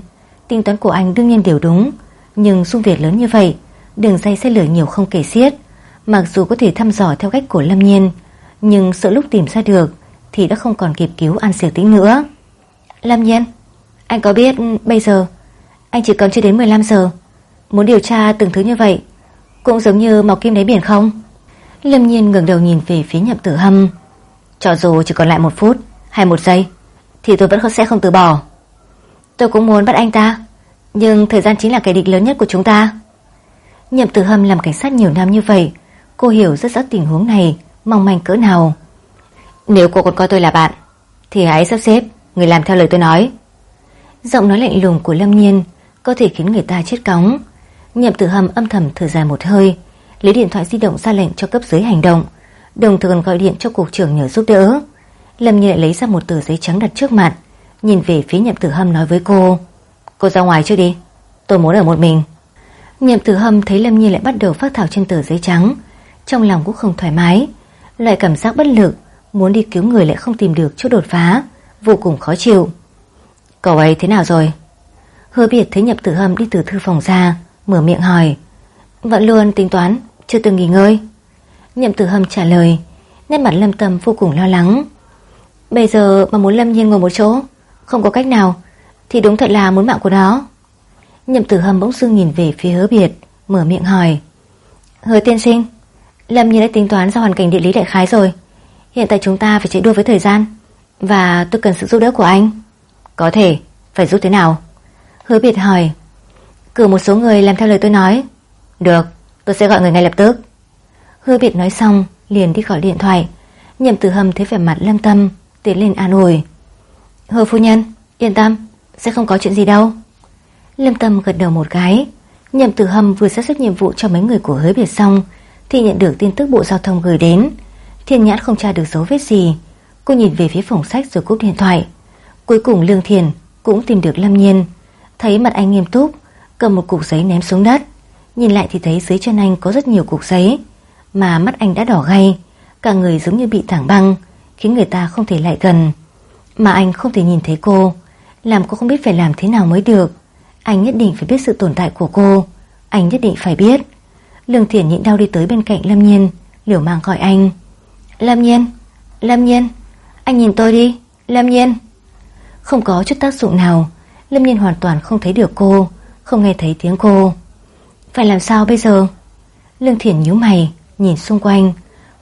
Tính toán của anh đương nhiên đều đúng, Nhưng xung Việt lớn như vậy, Đường dây xe lửa nhiều không kể xiết. Mặc dù có thể thăm dò theo cách của Lâm Nhiên, Nhưng sợ lúc tìm ra được Thì đã không còn kịp cứu An Siêu Tĩnh nữa. Lâm Nhiên, Anh có biết bây giờ Anh chỉ còn chưa đến 15 giờ, Muốn điều tra từng thứ như vậy Cũng giống như mọc kim đáy biển không? Lâm Nhiên ngẩng đầu nhìn về phía nhậm tử hâm. Cho dù chỉ còn lại một phút Hay một giây thì tôi vẫn không sẽ không từ bỏ. Tôi cũng muốn bắt anh ta, Nhưng thời gian chính là kẻ địch lớn nhất của chúng ta. Nhậm tử hâm làm cảnh sát nhiều năm như vậy, Cô hiểu rất rõ tình huống này, Mong manh cỡ nào. Nếu cô còn coi tôi là bạn, Thì hãy sắp xếp, người làm theo lời tôi nói. Giọng nói lạnh lùng của Lâm Nhiên Có thể khiến người ta chết cóng. Nhậm tử hâm âm thầm thở dài một hơi, Lấy điện thoại di động ra lệnh cho cấp dưới hành động, Đồng thời còn gọi điện cho cục trưởng nhờ giúp đỡ. Lâm nhi lại lấy ra một tờ giấy trắng đặt trước mặt, Nhìn về phía nhậm tử hâm nói với cô Cô ra ngoài trước đi, Tôi muốn ở một mình. Nhậm tử hâm thấy Lâm nhi lại bắt đầu phát thảo trên tờ giấy trắng, Trong lòng cũng không thoải mái, Loại cảm giác bất lực, Muốn đi cứu người lại không tìm được chỗ đột phá, Vô cùng khó chịu. Cậu ấy thế nào rồi? Hứa biệt thấy nhậm tử hâm đi từ thư phòng ra, Mở miệng hỏi, Vẫn luôn tính toán, Chưa từng nghỉ ngơi. Nhậm tử hâm trả lời, Nét mặt lâm tâm vô cùng lo lắng. Bây giờ mà muốn lâm nhiên ngồi một chỗ Không có cách nào Thì đúng thật là muốn mạng của nó. Nhậm tử hâm bỗng dưng nhìn về phía hứa biệt Mở miệng hỏi Hứa tiên sinh Lâm nhiên đã tính toán ra hoàn cảnh địa lý đại khái rồi. Hiện tại chúng ta phải chạy đua với thời gian Và tôi cần sự giúp đỡ của anh. Có thể, phải giúp thế nào? Hứa biệt hỏi Cử một số người làm theo lời tôi nói. Được, tôi sẽ gọi người ngay lập tức. Hứa biệt nói xong Liền đi khỏi điện thoại. Nhậm tử hâm thấy vẻ mặt lâm tâm Tiến lên an ủi. Hứa phu nhân, yên tâm Sẽ không có chuyện gì đâu. Lâm tâm gật đầu một cái. Nhậm tử hâm vừa sắp xếp nhiệm vụ cho mấy người của hứa biệt xong Thì nhận được tin tức bộ giao thông gửi đến. Thiên nhãn không tra được dấu vết gì. Cô nhìn về phía phòng sách rồi cúp điện thoại. Cuối cùng Lương Thiền cũng tìm được Lâm Nhiên. Thấy mặt anh nghiêm túc Cầm một cục giấy ném xuống đất. Nhìn lại thì thấy dưới chân anh có rất nhiều cục giấy Mà mắt anh đã đỏ gay Cả người giống như bị tảng băng. Khiến người ta không thể lại gần. Mà anh không thể nhìn thấy cô. Làm cô không biết phải làm thế nào mới được. Anh nhất định phải biết sự tồn tại của cô. Anh nhất định phải biết. Lương Thiển nhịn đau đi tới bên cạnh Lâm Nhiên Liều mạng gọi anh. Lâm Nhiên, Lâm Nhiên Anh nhìn tôi đi, Lâm Nhiên. Không có chút tác dụng nào Lâm Nhiên hoàn toàn không thấy được cô Không nghe thấy tiếng cô. Phải làm sao bây giờ? Lương Thiển nhíu mày Nhìn xung quanh.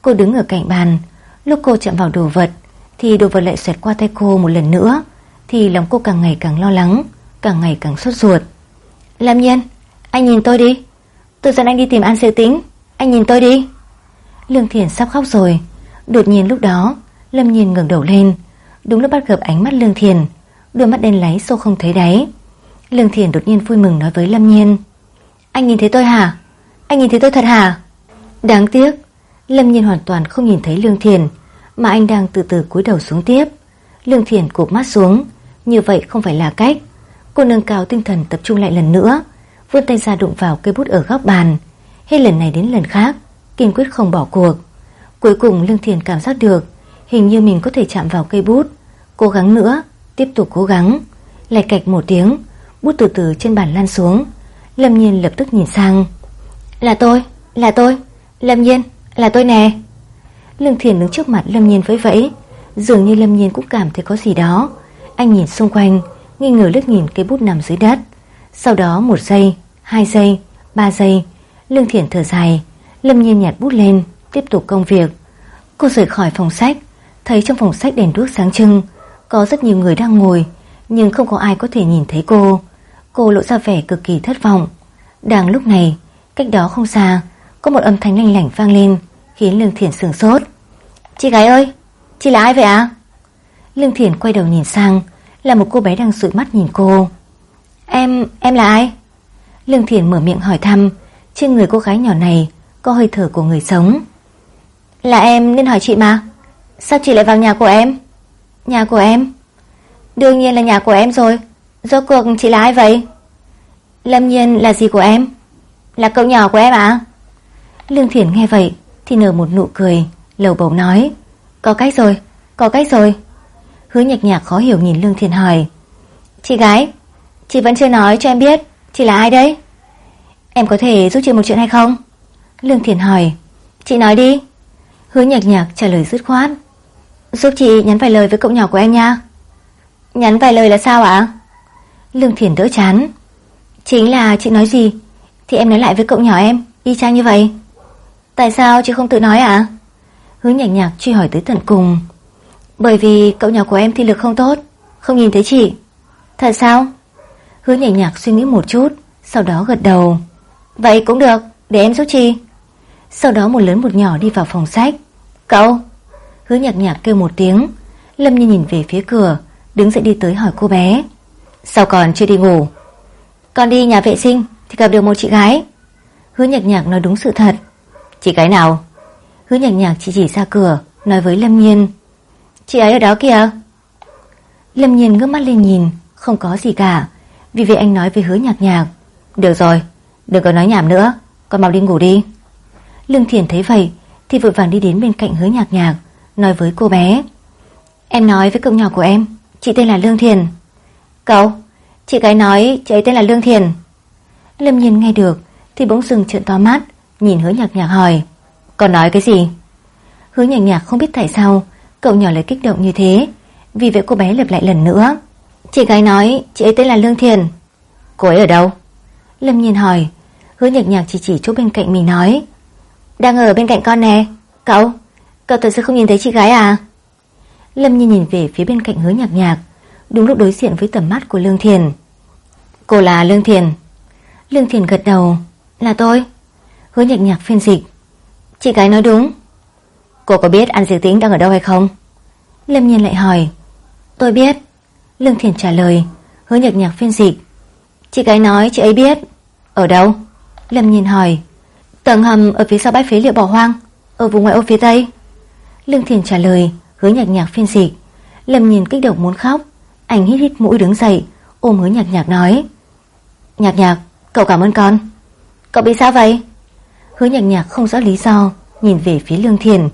Cô đứng ở cạnh bàn Lúc cô chạm vào đồ vật Thì đồ vật lại xoẹt qua tay cô một lần nữa Thì lòng cô càng ngày càng lo lắng Càng ngày càng sốt ruột. Lâm Nhiên, anh nhìn tôi đi. Tôi dẫn anh đi tìm An Siêu Tĩnh. Anh nhìn tôi đi. Lương Thiền sắp khóc rồi. Đột nhiên lúc đó Lâm Nhiên ngẩng đầu lên. Đúng lúc bắt gặp ánh mắt Lương Thiền Đôi mắt đen láy sâu không thấy đáy. Lương Thiền đột nhiên vui mừng nói với Lâm Nhiên Anh nhìn thấy tôi hả? Anh nhìn thấy tôi thật hả? Đáng tiếc Lâm Nhiên hoàn toàn không nhìn thấy Lương Thiền Mà anh đang từ từ cúi đầu xuống tiếp. Lương Thiền cụp mắt xuống Như vậy không phải là cách. Cô nâng cao tinh thần tập trung lại lần nữa vươn tay ra đụng vào cây bút ở góc bàn. Hết lần này đến lần khác Kiên quyết không bỏ cuộc. Cuối cùng Lương Thiền cảm giác được Hình như mình có thể chạm vào cây bút. Cố gắng nữa, tiếp tục cố gắng. Lại cạch một tiếng Bút từ từ trên bàn lan xuống. Lâm Nhiên lập tức nhìn sang. Là tôi, là tôi Lâm Nhiên, là tôi nè. Lương Thiền đứng trước mặt Lâm Nhiên với vẫy. Dường như Lâm Nhiên cũng cảm thấy có gì đó. Anh nhìn xung quanh Nghi ngờ lướt nhìn cây bút nằm dưới đất. Sau đó một giây, hai giây, ba giây Lương Thiển thở dài. Lâm Nhiên nhặt bút lên Tiếp tục công việc. Cô rời khỏi phòng sách Thấy trong phòng sách đèn đuốc sáng trưng Có rất nhiều người đang ngồi Nhưng không có ai có thể nhìn thấy cô. Cô lộ ra vẻ cực kỳ thất vọng. Đang lúc này Cách đó không xa có một âm thanh lanh lảnh vang lên Khiến Lương Thiển sửng sốt. Chị gái ơi Chị là ai vậy ạ? À? Lương Thiển quay đầu nhìn sang Là một cô bé đang dụi mắt nhìn cô. Em, em là ai? Lương Thiển mở miệng hỏi thăm Trên người cô gái nhỏ này Có hơi thở của người sống. Là em nên hỏi chị mà. Sao chị lại vào nhà của em? Nhà của em? Đương nhiên là nhà của em rồi. Rốt cuộc chị là ai vậy? Lâm nhiên là gì của em. Là cậu nhỏ của em à Lương Thiển nghe vậy Thì nở một nụ cười Lầu bầu nói Có cách rồi, có cách rồi. Hứa nhạc nhạc khó hiểu nhìn Lương Thiển hỏi Chị gái Chị vẫn chưa nói cho em biết Chị là ai đấy? Em có thể giúp chị một chuyện hay không? Lương Thiển hỏi Chị nói đi. Hứa nhạc nhạc trả lời dứt khoát Giúp chị nhắn vài lời với cậu nhỏ của em nha. Nhắn vài lời là sao ạ? Lương Thiển đỡ chán Chính là chị nói gì Thì em nói lại với cậu nhỏ em Y chang như vậy. Tại sao chị không tự nói ạ? Hứa nhạc nhạc truy hỏi tới tận cùng. Bởi vì cậu nhỏ của em thi lực không tốt Không nhìn thấy chị. Thật sao? Hứa nhạc nhạc suy nghĩ một chút Sau đó gật đầu. Vậy cũng được, để em giúp chị. Sau đó một lớn một nhỏ đi vào phòng sách. Cậu? Hứa nhạc nhạc kêu một tiếng. Lâm Nhi nhìn về phía cửa Đứng dậy đi tới hỏi cô bé. Sao còn chưa đi ngủ? Con đi nhà vệ sinh thì gặp được một chị gái. Hứa nhạc nhạc nói đúng sự thật Chị gái nào? Hứa nhạc nhạc chỉ chỉ ra cửa, Nói với Lâm Nhiên. Chị ấy ở đó kìa. Lâm Nhiên ngước mắt lên nhìn, Không có gì cả. Vì vậy anh nói với hứa nhạc nhạc. Được rồi, đừng có nói nhảm nữa. Con mau đi ngủ đi. Lương Thiền thấy vậy, Thì vội vàng đi đến bên cạnh hứa nhạc nhạc, Nói với cô bé. Em nói với cậu nhỏ của em, Chị tên là Lương Thiền Cậu, Chị gái nói chị ấy tên là Lương Thiền Lâm Nhiên nghe được, Thì bỗng dừng trợn to mắt. Nhìn hứa nhạc nhạc hỏi Còn nói cái gì? Hứa nhạc nhạc không biết tại sao, Cậu nhỏ lại kích động như thế, Vì vậy cô bé lặp lại lần nữa. Chị gái nói, chị ấy tên là Lương Thiền. Cô ấy ở đâu? Lâm Nhiên hỏi, Hứa nhạc nhạc chỉ chỉ chỗ bên cạnh mình nói, Đang ở bên cạnh con nè, Cậu Cậu thật sự không nhìn thấy chị gái à? Lâm Nhiên nhìn về phía bên cạnh hứa nhạc nhạc, Đúng lúc đối diện với tầm mắt của Lương Thiền. Cô là Lương Thiền. Lương Thiền gật đầu, Là tôi. Hứa nhạc nhạc phiên dịch. Chị gái nói đúng. Cô có biết An Diệp Tĩnh đang ở đâu hay không? Lâm Nhiên lại hỏi. Tôi biết. Lương Thiền trả lời. Hứa nhạc nhạc phiên dịch. Chị gái nói chị ấy biết. Ở đâu? Lâm Nhiên hỏi. Tầng hầm ở phía sau bãi phế liệu bỏ hoang, Ở vùng ngoại ô phía tây. Lương Thiền trả lời. Hứa nhạc nhạc phiên dịch. Lâm Nhiên kích động muốn khóc. Anh hít hít mũi đứng dậy, Ôm hứa nhạc nhạc nói. Nhạc nhạc, cậu cảm ơn con. Cậu bị sao vậy? Hứa nhạc nhạc không rõ lý do, Nhìn về phía Lương Thiền.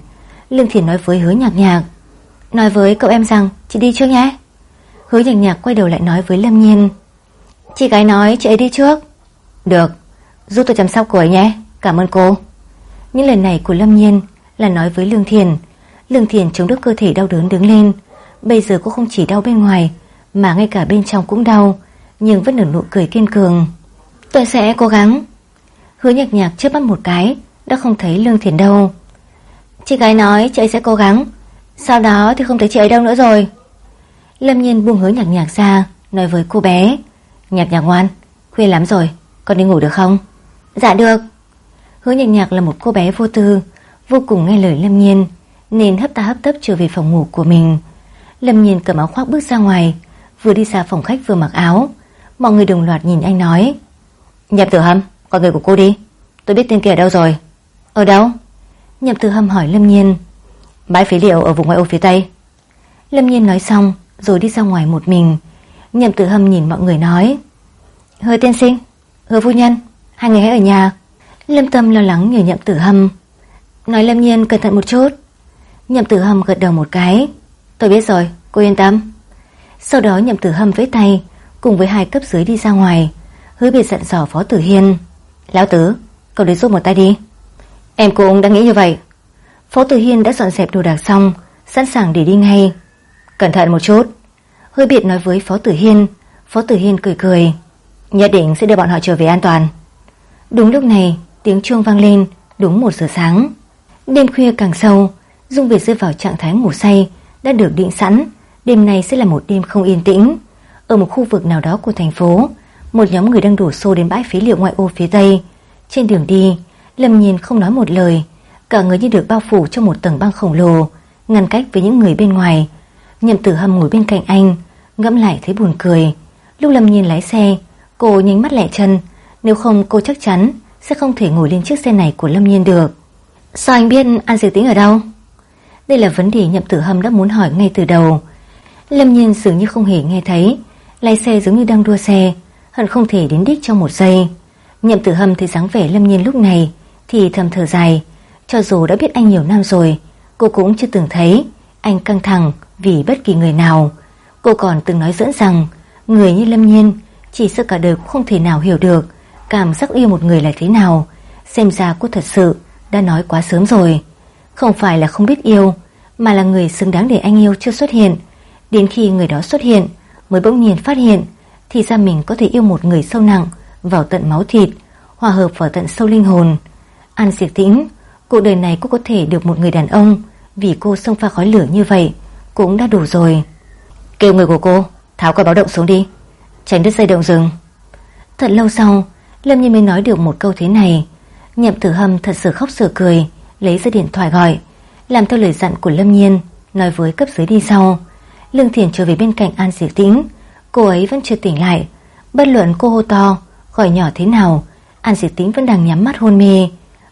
Lương Thiền nói với hứa nhạc nhạc, Nói với cậu em rằng chị đi trước nhé. Hứa nhạc nhạc quay đầu lại nói với Lâm Nhiên, Chị gái nói chị ấy đi trước. Được, Giúp tôi chăm sóc cô ấy nhé, Cảm ơn cô. Những lời này của Lâm Nhiên là nói với Lương Thiền. Lương Thiền chống đỡ cơ thể đau đớn đứng lên. Bây giờ cô không chỉ đau bên ngoài, Mà ngay cả bên trong cũng đau, Nhưng vẫn nở nụ cười kiên cường. Tôi sẽ cố gắng. Hứa nhạc nhạc chớp mắt một cái, Đã không thấy Lương Thiền đâu. Chị gái nói chị ấy sẽ cố gắng, Sau đó thì không thấy chị ấy đâu nữa rồi. Lâm nhiên buông hứa nhạc nhạc ra, Nói với cô bé, Nhạc nhạc ngoan, Khuya lắm rồi, Con đi ngủ được không? Dạ được. Hứa nhạc nhạc là một cô bé vô tư, Vô cùng nghe lời Lâm nhiên, Nên hấp ta hấp tấp trở về phòng ngủ của mình. Lâm nhiên cầm áo khoác bước ra ngoài, Vừa đi ra phòng khách vừa mặc áo. Mọi người đồng loạt nhìn anh nói Nhập tử hâm Gọi người của cô đi. Tôi biết tên kia ở đâu rồi. Ở đâu? Nhậm Tử Hâm hỏi Lâm Nhiên. Bãi phế liệu ở vùng ngoại ô phía Tây. Lâm Nhiên nói xong, rồi đi ra ngoài một mình. Nhậm Tử Hâm nhìn mọi người nói. Hứa tiên sinh, Hứa phu nhân, Hai người hãy ở nhà. Lâm Tâm lo lắng nhờ Nhậm Tử Hâm. Nói Lâm Nhiên cẩn thận một chút. Nhậm Tử Hâm gật đầu một cái. Tôi biết rồi, cô yên tâm. Sau đó Nhậm Tử Hâm vẫy tay, Cùng với hai cấp dưới đi ra ngoài. Hứa biệt dặn dò Phó Tử Hiên. Lão Tứ, cậu đến giúp một tay đi. Em cũng đã nghĩ như vậy. Phó Tử Hiên đã dọn dẹp đồ đạc xong, Sẵn sàng để đi ngay. Cẩn thận một chút. Hơi biệt nói với Phó Tử Hiên. Phó Tử Hiên cười cười. Nhất định sẽ đưa bọn họ trở về an toàn. Đúng lúc này, tiếng chuông vang lên, Đúng một giờ sáng. Đêm khuya càng sâu, Dung Việt rơi vào trạng thái ngủ say Đã được định sẵn. Đêm nay sẽ là một đêm không yên tĩnh. Ở một khu vực nào đó của thành phố một nhóm người đang đổ xô đến bãi phế liệu ngoại ô phía tây. Trên đường đi Lâm Nhiên không nói một lời. Cả người như được bao phủ trong một tầng băng khổng lồ Ngăn cách với những người bên ngoài. Nhậm tử hâm ngồi bên cạnh anh Ngẫm lại thấy buồn cười. Lúc Lâm Nhiên lái xe Cô nhánh mắt lẹ chân. Nếu không cô chắc chắn Sẽ không thể ngồi lên chiếc xe này của Lâm Nhiên được. Sao anh biết An Diệp Tính ở đâu? Đây là vấn đề nhậm tử hâm đã muốn hỏi ngay từ đầu. Lâm Nhiên dường như không hề nghe thấy. Lái xe giống như đang đua xe Hận không thể đến đích trong một giây. Nhậm tử hâm thấy dáng vẻ Lâm Nhiên lúc này, Thì thầm thở dài. Cho dù đã biết anh nhiều năm rồi, Cô cũng chưa từng thấy Anh căng thẳng vì bất kỳ người nào. Cô còn từng nói dẫn rằng, Người như Lâm Nhiên Chỉ sợ cả đời cũng không thể nào hiểu được Cảm giác yêu một người là thế nào. Xem ra cô thật sự đã nói quá sớm rồi. Không phải là không biết yêu, Mà là người xứng đáng để anh yêu chưa xuất hiện. Đến khi người đó xuất hiện, Mới bỗng nhiên phát hiện thì ra mình có thể yêu một người sâu nặng, Vào tận máu thịt, Hòa hợp vào tận sâu linh hồn. An diệt tĩnh, Cuộc đời này cô có thể được một người đàn ông, Vì cô xông pha khói lửa như vậy, Cũng đã đủ rồi. Kêu người của cô, Tháo quả báo động xuống đi, Tránh đứt dây động rừng. Thật lâu sau, Lâm Nhiên mới nói được một câu thế này. Nhậm tử hâm thật sự khóc sửa cười, Lấy ra điện thoại gọi, Làm theo lời dặn của Lâm Nhiên, Nói với cấp dưới đi sau. Lương Thiền trở về bên cạnh An Diệp Tĩnh Cô ấy vẫn chưa tỉnh lại. Bất luận cô hô to, gọi nhỏ thế nào An Diệt Tính vẫn đang nhắm mắt hôn mê.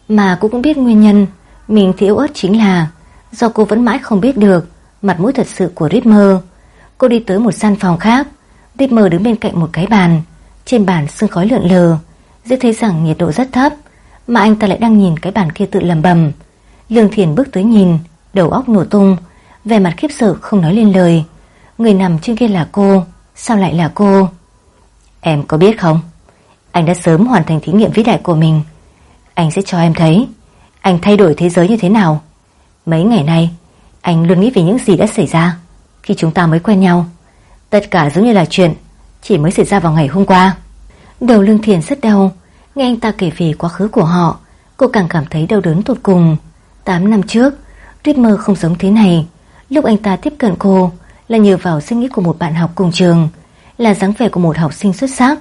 Mà cô cũng biết nguyên nhân. Mình thì yếu ớt chính là Do cô vẫn mãi không biết được Mặt mũi thật sự của Ritmer Cô đi tới một gian phòng khác. Ritmer đứng bên cạnh một cái bàn. Trên bàn sương khói lượn lờ. Dễ thấy rằng nhiệt độ rất thấp Mà anh ta lại đang nhìn cái bàn kia tự lầm bầm Lương Thiền bước tới nhìn Đầu óc nổ tung Vẻ mặt khiếp sợ không nói lên lời. Người nằm trên kia là cô. Sao lại là cô? Em có biết không? Anh đã sớm hoàn thành thí nghiệm vĩ đại của mình. Anh sẽ cho em thấy, Anh thay đổi thế giới như thế nào. Mấy ngày nay, Anh luôn nghĩ về những gì đã xảy ra Khi chúng ta mới quen nhau. Tất cả giống như là chuyện Chỉ mới xảy ra vào ngày hôm qua. Đầu lương thiền rất đau. Nghe anh ta kể về quá khứ của họ, Cô càng cảm thấy đau đớn tột cùng. 8 năm trước Tuyết mơ không giống thế này. Lúc anh ta tiếp cận cô là nhờ vào suy nghĩ của một bạn học cùng trường Là dáng vẻ của một học sinh xuất sắc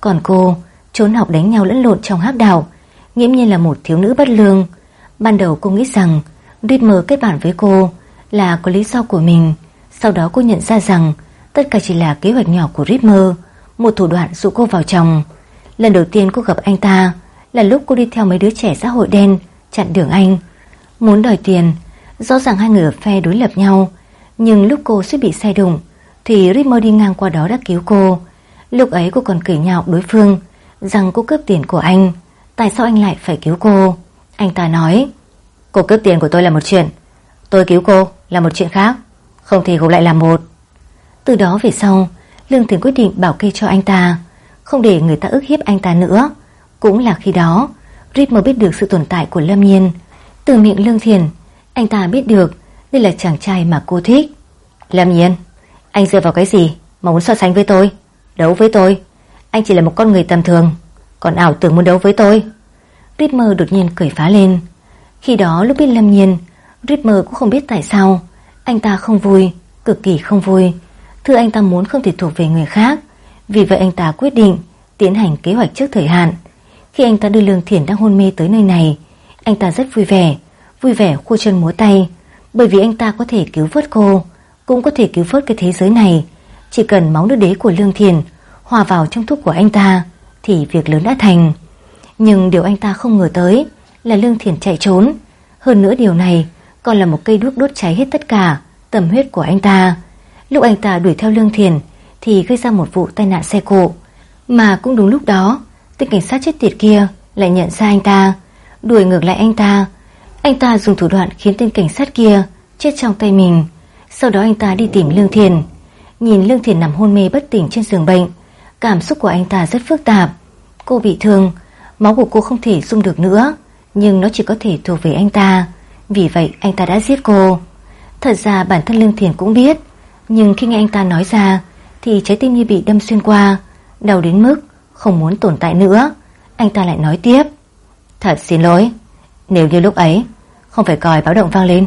Còn cô trốn học đánh nhau lẫn lộn trong hắc đảo Nghiễm nhiên là một thiếu nữ bất lương Ban đầu cô nghĩ rằng Tuyết kết bạn với cô Là có lý do của mình Sau đó cô nhận ra rằng Tất cả chỉ là kế hoạch nhỏ của Ritmer một thủ đoạn dụ cô vào chồng. Lần đầu tiên cô gặp anh ta là lúc cô đi theo mấy đứa trẻ xã hội đen chặn đường anh. Muốn đòi tiền, rõ ràng hai người ở phe đối lập nhau. Nhưng lúc cô suýt bị xe đụng thì Ritmer đi ngang qua đó đã cứu cô. Lúc ấy cô còn cười nhạo đối phương, rằng cô cướp tiền của anh. Tại sao anh lại phải cứu cô? Anh ta nói, Cô cướp tiền của tôi là một chuyện Tôi cứu cô là một chuyện khác Không thì cũng lại là một Từ đó về sau, Lương Thiền quyết định bảo kê cho anh ta Không để người ta ức hiếp anh ta nữa Cũng là khi đó Ritmer biết được sự tồn tại của Lâm Nhiên Từ miệng Lương Thiền, Anh ta biết được đây là chàng trai mà cô thích. Lâm Nhiên, Anh dựa vào cái gì mà muốn so sánh với tôi? Đấu với tôi. Anh chỉ là một con người tầm thường, Còn ảo tưởng muốn đấu với tôi. Ritmer đột nhiên cười phá lên. Khi đó lúc biết Lâm Nhiên, Ritmer cũng không biết tại sao Anh ta không vui, Cực kỳ không vui. Thứ anh ta muốn không thể thuộc về người khác, Vì vậy anh ta quyết định Tiến hành kế hoạch trước thời hạn. Khi anh ta đưa Lương Thiển đang hôn mê tới nơi này, Anh ta rất vui vẻ Vui vẻ khu chân múa tay. Bởi vì anh ta có thể cứu vớt cô, Cũng có thể cứu vớt cái thế giới này. Chỉ cần máu nước đế của Lương thiền Hòa vào trong thuốc của anh ta Thì việc lớn đã thành. Nhưng điều anh ta không ngờ tới Là Lương thiền chạy trốn. Hơn nữa điều này còn là một cây đuốc đốt cháy hết tất cả Tầm huyết của anh ta. Lúc anh ta đuổi theo Lương Thiền Thì gây ra một vụ tai nạn xe cộ. Mà cũng đúng lúc đó, Tên cảnh sát chết tiệt kia lại nhận ra anh ta, Đuổi ngược lại anh ta anh ta dùng thủ đoạn khiến tên cảnh sát kia Chết trong tay mình. Sau đó anh ta đi tìm Lương Thiền. Nhìn Lương Thiền nằm hôn mê bất tỉnh trên giường bệnh, Cảm xúc của anh ta rất phức tạp. Cô bị thương, Máu của cô không thể dung được nữa, Nhưng nó chỉ có thể thuộc về anh ta. Vì vậy, anh ta đã giết cô. Thật ra bản thân Lương Thiền cũng biết, nhưng khi nghe anh ta nói ra, Thì trái tim như bị đâm xuyên qua, Đau đến mức không muốn tồn tại nữa. Anh ta lại nói tiếp, Thật xin lỗi, Nếu như lúc ấy không phải còi báo động vang lên.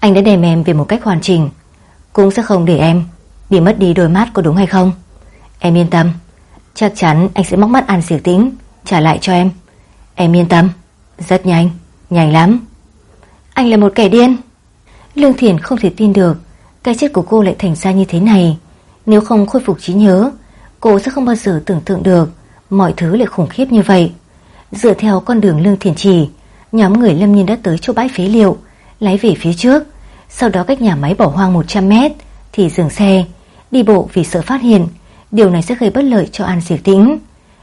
Anh đã đem em về một cách hoàn chỉnh. Cũng sẽ không để em Bị mất đi đôi mắt có đúng hay không. Em yên tâm. Chắc chắn anh sẽ móc mắt ăn xỉu tính Trả lại cho em. Em yên tâm. Rất nhanh. Nhanh lắm. Anh là một kẻ điên. Lương Thiển không thể tin được cái chết của cô lại thành ra như thế này. Nếu không khôi phục trí nhớ, Cô sẽ không bao giờ tưởng tượng được Mọi thứ lại khủng khiếp như vậy. Dựa theo con đường lương Thiển chỉ. Nhóm người lâm nhiên đã tới chỗ bãi phế liệu Lái về phía trước. Sau đó cách nhà máy bỏ hoang 100 mét Thì dừng xe Đi bộ vì sợ phát hiện. Điều này sẽ gây bất lợi cho An Diệp Tĩnh.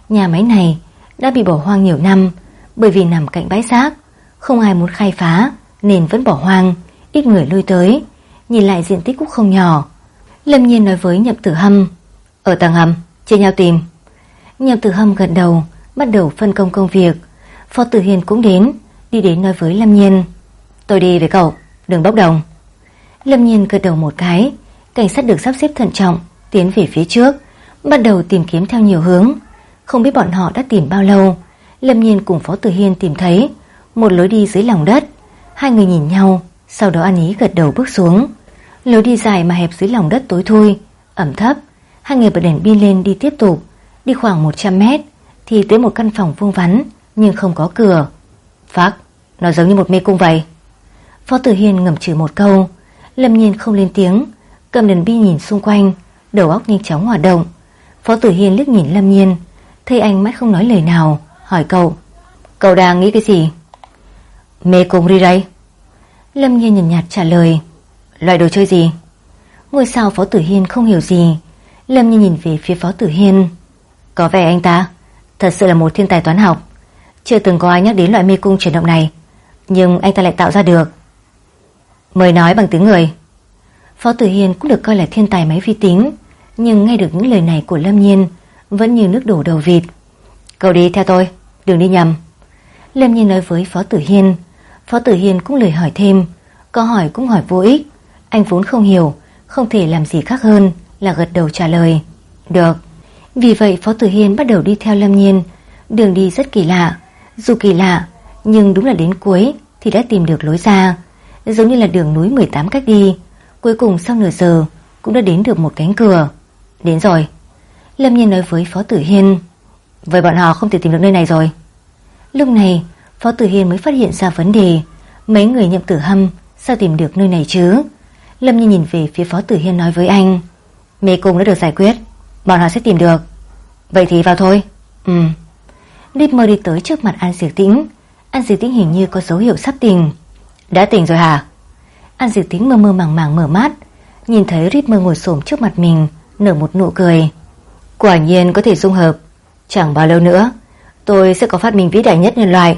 Nhà máy này đã bị bỏ hoang nhiều năm Bởi vì nằm cạnh bãi rác. Không ai muốn khai phá Nên vẫn bỏ hoang Ít người lui tới. Nhìn lại diện tích cũng không nhỏ. Lâm nhiên nói với nhậm tử hâm Ở tầng hầm, chia nhau tìm. Nhậm tử hâm gật đầu bắt đầu phân công công việc. Phó Tử hiền cũng đến, đi đến nói với Lâm Nhiên. Tôi đi với cậu, đừng bốc đồng. Lâm Nhiên gật đầu một cái, cảnh sát được sắp xếp thận trọng, tiến về phía trước, bắt đầu tìm kiếm theo nhiều hướng. Không biết bọn họ đã tìm bao lâu, Lâm Nhiên cùng Phó Tử Hiên tìm thấy một lối đi dưới lòng đất. Hai người nhìn nhau, sau đó An ý gật đầu bước xuống. Lối đi dài mà hẹp dưới lòng đất tối thui, ẩm thấp. Hai người bật đèn pin lên đi tiếp tục, đi khoảng 100 mét thì tới một căn phòng vuông vắn nhưng không có cửa. Phác, nó giống như một mê cung vậy. Phó Tử Hiên ngầm trừ một câu, Lâm Nhiên không lên tiếng, cầm đèn bi nhìn xung quanh, đầu óc nhanh chóng hoạt động. Phó Tử Hiên liếc nhìn Lâm Nhiên, thấy anh mãi không nói lời nào, hỏi cậu. Cậu đang nghĩ cái gì? Mê cung ri đây. Lâm Nhiên nhàn nhạt trả lời. Loại đồ chơi gì? Ngôi sao Phó Tử Hiên không hiểu gì. Lâm Nhiên nhìn về phía Phó Tử Hiên. Có vẻ anh ta thật sự là một thiên tài toán học. Chưa từng có ai nhắc đến loại mê cung chuyển động này, nhưng anh ta lại tạo ra được. Mời nói bằng tiếng người. Phó Tử Hiên cũng được coi là thiên tài máy vi tính, nhưng nghe được những lời này của Lâm Nhiên vẫn như nước đổ đầu vịt. Cậu đi theo tôi, đừng đi nhầm. Lâm Nhiên nói với Phó Tử Hiên. Phó Tử Hiên cũng lời hỏi thêm, có hỏi cũng hỏi vô ích. Anh vốn không hiểu, không thể làm gì khác hơn là gật đầu trả lời. Được. Vì vậy Phó Tử Hiên bắt đầu đi theo Lâm Nhiên. Đường đi rất kỳ lạ. Dù kỳ lạ, nhưng đúng là đến cuối thì đã tìm được lối ra. Giống như là đường núi 18 cách đi. Cuối cùng sau nửa giờ cũng đã đến được một cánh cửa. Đến rồi. Lâm Nhiên nói với Phó Tử Hiên. Vậy bọn họ không thể tìm được nơi này rồi. Lúc này, Phó Tử Hiên mới phát hiện ra vấn đề. Mấy người nhậm tử hâm sao tìm được nơi này chứ? Lâm Nhiên nhìn về phía Phó Tử Hiên nói với anh. Mê cung đã được giải quyết. Bọn họ sẽ tìm được. Vậy thì vào thôi. Ừ. Ripmer đi tới trước mặt An Diệp Tĩnh. An Diệp Tĩnh hình như có dấu hiệu sắp tỉnh. Đã tỉnh rồi hả? An Diệp Tĩnh mơ mơ màng màng mở mắt. Nhìn thấy Ripmer ngồi xổm trước mặt mình, nở một nụ cười. Quả nhiên có thể dung hợp. Chẳng bao lâu nữa, tôi sẽ có phát minh vĩ đại nhất nhân loại.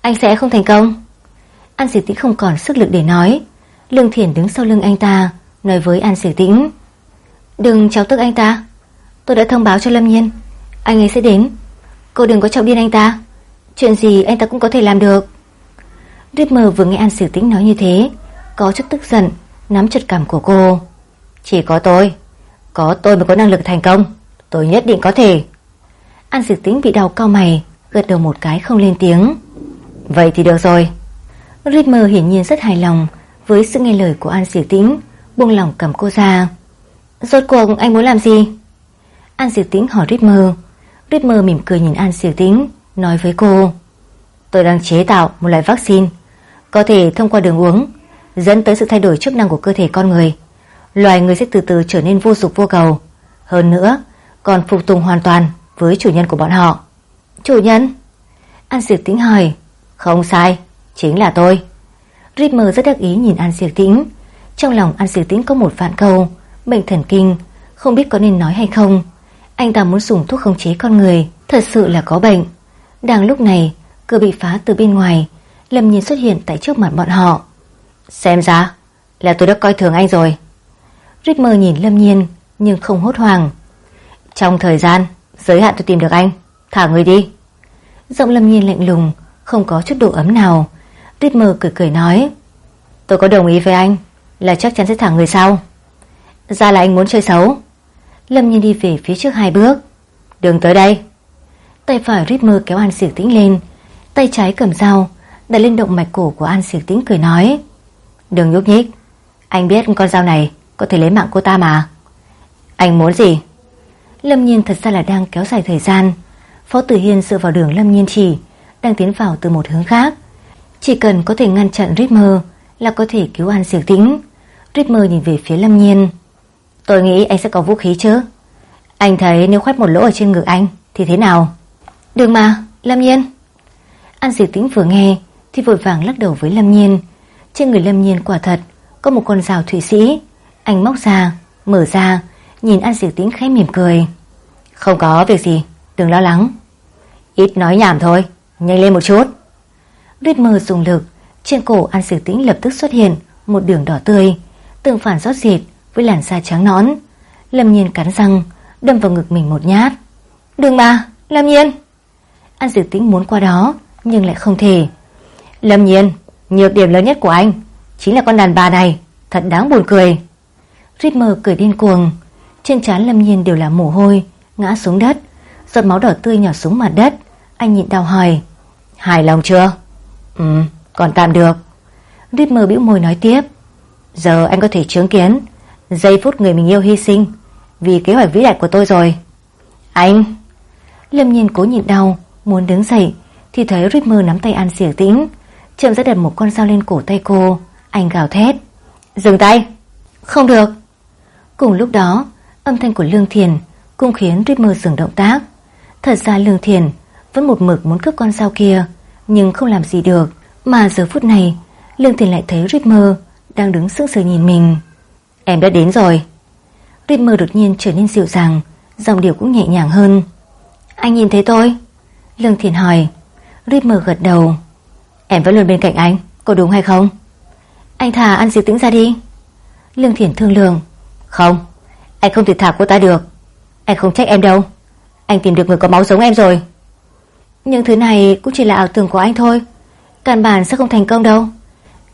Anh sẽ không thành công. An Diệp Tĩnh không còn sức lực để nói. Lương Thiển đứng sau lưng anh ta, nói với An Diệp Tĩnh. Đừng chọc tức anh ta. Tôi đã thông báo cho Lâm Nhiên Anh ấy sẽ đến Cô đừng có trọng điên anh ta. Chuyện gì anh ta cũng có thể làm được. Ripmer vừa nghe An Sử Tĩnh nói như thế, Có chút tức giận, Nắm chặt cảm của cô. Chỉ có tôi Có tôi mới có năng lực thành công. Tôi nhất định có thể. An Sử Tĩnh bị đau cao mày, Gật đầu một cái không lên tiếng. Vậy thì được rồi. Ritmer hiển nhiên rất hài lòng Với sự nghe lời của An Sử Tĩnh, Buông lòng cầm cô ra. Rốt cuộc anh muốn làm gì? An sử Tĩnh hỏi Tuyết mơ mỉm cười nhìn An Siêu Tĩnh Nói với cô Tôi đang chế tạo một loại vaccine Có thể thông qua đường uống Dẫn tới sự thay đổi chức năng của cơ thể con người. Loài người sẽ từ từ trở nên vô dục vô cầu. Hơn nữa Còn phục tùng hoàn toàn với chủ nhân của bọn họ. Chủ nhân? An Siêu Tĩnh hỏi. Không sai, chính là tôi. Ritmer rất đắc ý nhìn An Siêu Tĩnh. Trong lòng An Siêu Tĩnh có một vạn câu Bệnh thần kinh Không biết có nên nói hay không anh ta muốn dùng thuốc khống chế con người Thật sự là có bệnh. Đang lúc này cửa bị phá từ bên ngoài Lâm Nhiên xuất hiện tại trước mặt bọn họ. Xem ra là tôi đã coi thường anh rồi. Ritmer nhìn Lâm Nhiên Nhưng không hốt hoảng. Trong thời gian giới hạn tôi tìm được anh. Thả người đi. Giọng Lâm Nhiên lạnh lùng Không có chút độ ấm nào. Ritmer cười cười nói Tôi có đồng ý với anh Là chắc chắn sẽ thả người sau. Ra là anh muốn chơi xấu Lâm Nhiên đi về phía trước hai bước. Đường tới đây. Tay phải Ripmer kéo An Siệc Tĩnh lên. Tay trái cầm dao, Đặt lên động mạch cổ của An Siệc Tĩnh cười nói. Đừng nhúc nhích. Anh biết con dao này có thể lấy mạng cô ta mà. Anh muốn gì? Lâm Nhiên thật ra là đang kéo dài thời gian. Phó Tử Hiên dựa vào đường Lâm Nhiên chỉ, Đang tiến vào từ một hướng khác. Chỉ cần có thể ngăn chặn Ripmer Là có thể cứu An Siệc Tĩnh. Ripmer nhìn về phía Lâm Nhiên. Tôi nghĩ anh sẽ có vũ khí chứ. Anh thấy nếu khoét một lỗ ở trên ngực anh Thì thế nào? Đừng mà, Lâm Nhiên. An diệt tĩnh vừa nghe Thì vội vàng lắc đầu với Lâm Nhiên. Trên người Lâm Nhiên quả thật Có một con rào thủy sĩ. Anh móc ra, mở ra Nhìn An diệt tĩnh khẽ mỉm cười. Không có việc gì, đừng lo lắng. Ít nói nhảm thôi Nhanh lên một chút. Rít mơ dùng lực Trên cổ An diệt tĩnh lập tức xuất hiện Một đường đỏ tươi Tương phản rót dịt với làn da trắng nõn. Lâm Nhiên cắn răng, đâm vào ngực mình một nhát. Đừng mà, Lâm Nhiên! An Diệp Tĩnh muốn qua đó Nhưng lại không thể. Lâm nhiên Nhược điểm lớn nhất của anh Chính là con đàn bà này Thật đáng buồn cười. Ritmer cười điên cuồng. Trên trán Lâm nhiên đều là mồ hôi Ngã xuống đất. Giọt máu đỏ tươi nhỏ xuống mặt đất. Anh nhịn đau hỏi Hài lòng chưa? Ừ còn tạm được. Ritmer bĩu môi nói tiếp Giờ anh có thể chứng kiến Giây phút người mình yêu hy sinh. Vì kế hoạch vĩ đại của tôi rồi. Anh. Lâm nhiên cố nhịn đau, Muốn đứng dậy, Thì thấy Ritmer nắm tay An xỉa tĩnh. Chậm ra đặt một con dao lên cổ tay cô. Anh gào thét. Dừng tay. Không được. Cùng lúc đó, Âm thanh của Lương Thiền Cũng khiến Ritmer dừng động tác. Thật ra Lương Thiền Vẫn một mực muốn cướp con dao kia, Nhưng không làm gì được. Mà giờ phút này, Lương Thiền lại thấy Ritmer Đang đứng sững sờ nhìn mình. Em đã đến rồi. Rimmer đột nhiên trở nên dịu dàng Dòng điệu cũng nhẹ nhàng hơn. Anh nhìn thấy tôi? Lương Thiền hỏi. Rimmer gật đầu. Em vẫn luôn bên cạnh anh, Có đúng hay không? Anh thả ăn diệt tĩnh ra đi. Lương Thiền thương lượng. Không, Anh không thể thả cô ta được. Anh không trách em đâu. Anh tìm được người có máu giống em rồi. Nhưng thứ này cũng chỉ là ảo tưởng của anh thôi. Căn bản sẽ không thành công đâu.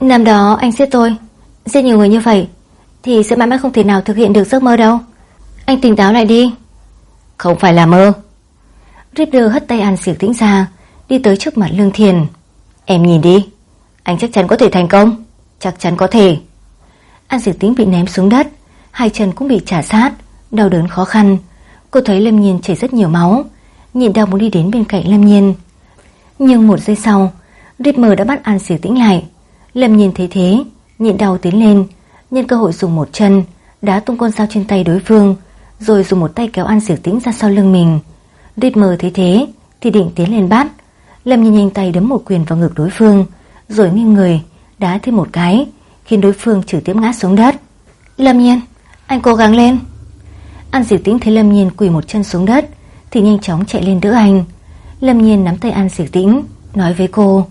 Năm đó anh giết tôi. Giết nhiều người như vậy thì sẽ mãi mãi không thể nào thực hiện được giấc mơ đâu. Anh tỉnh táo lại đi. Không phải là mơ. Ripper hất tay An Diệp Tĩnh ra Đi tới trước mặt Lương Thiền. Em nhìn đi Anh chắc chắn có thể thành công. Chắc chắn có thể. An Diệp Tĩnh bị ném xuống đất Hai chân cũng bị trả sát Đau đớn khó khăn. Cô thấy Lâm Nhiên chảy rất nhiều máu Nhìn đau muốn đi đến bên cạnh Lâm Nhiên. Nhưng một giây sau Ripper đã bắt An Diệp Tĩnh lại. Lâm Nhiên thấy thế Nhịn đau tiến lên Nhân cơ hội dùng một chân, Đá tung con dao trên tay đối phương, Rồi dùng một tay kéo An Diệp Tĩnh ra sau lưng mình. Ripper thấy thế, Thì định tiến lên bắt. Lâm Nhiên nhanh tay đấm một quyền vào ngực đối phương, Rồi nghiêng người, Đá thêm một cái, Khiến đối phương trực tiếp ngã xuống đất. Lâm Nhiên, Anh cố gắng lên. An Diệp Tĩnh thấy Lâm Nhiên quỳ một chân xuống đất, Thì nhanh chóng chạy lên đỡ anh. Lâm Nhiên nắm tay An Diệp Tĩnh, Nói với cô,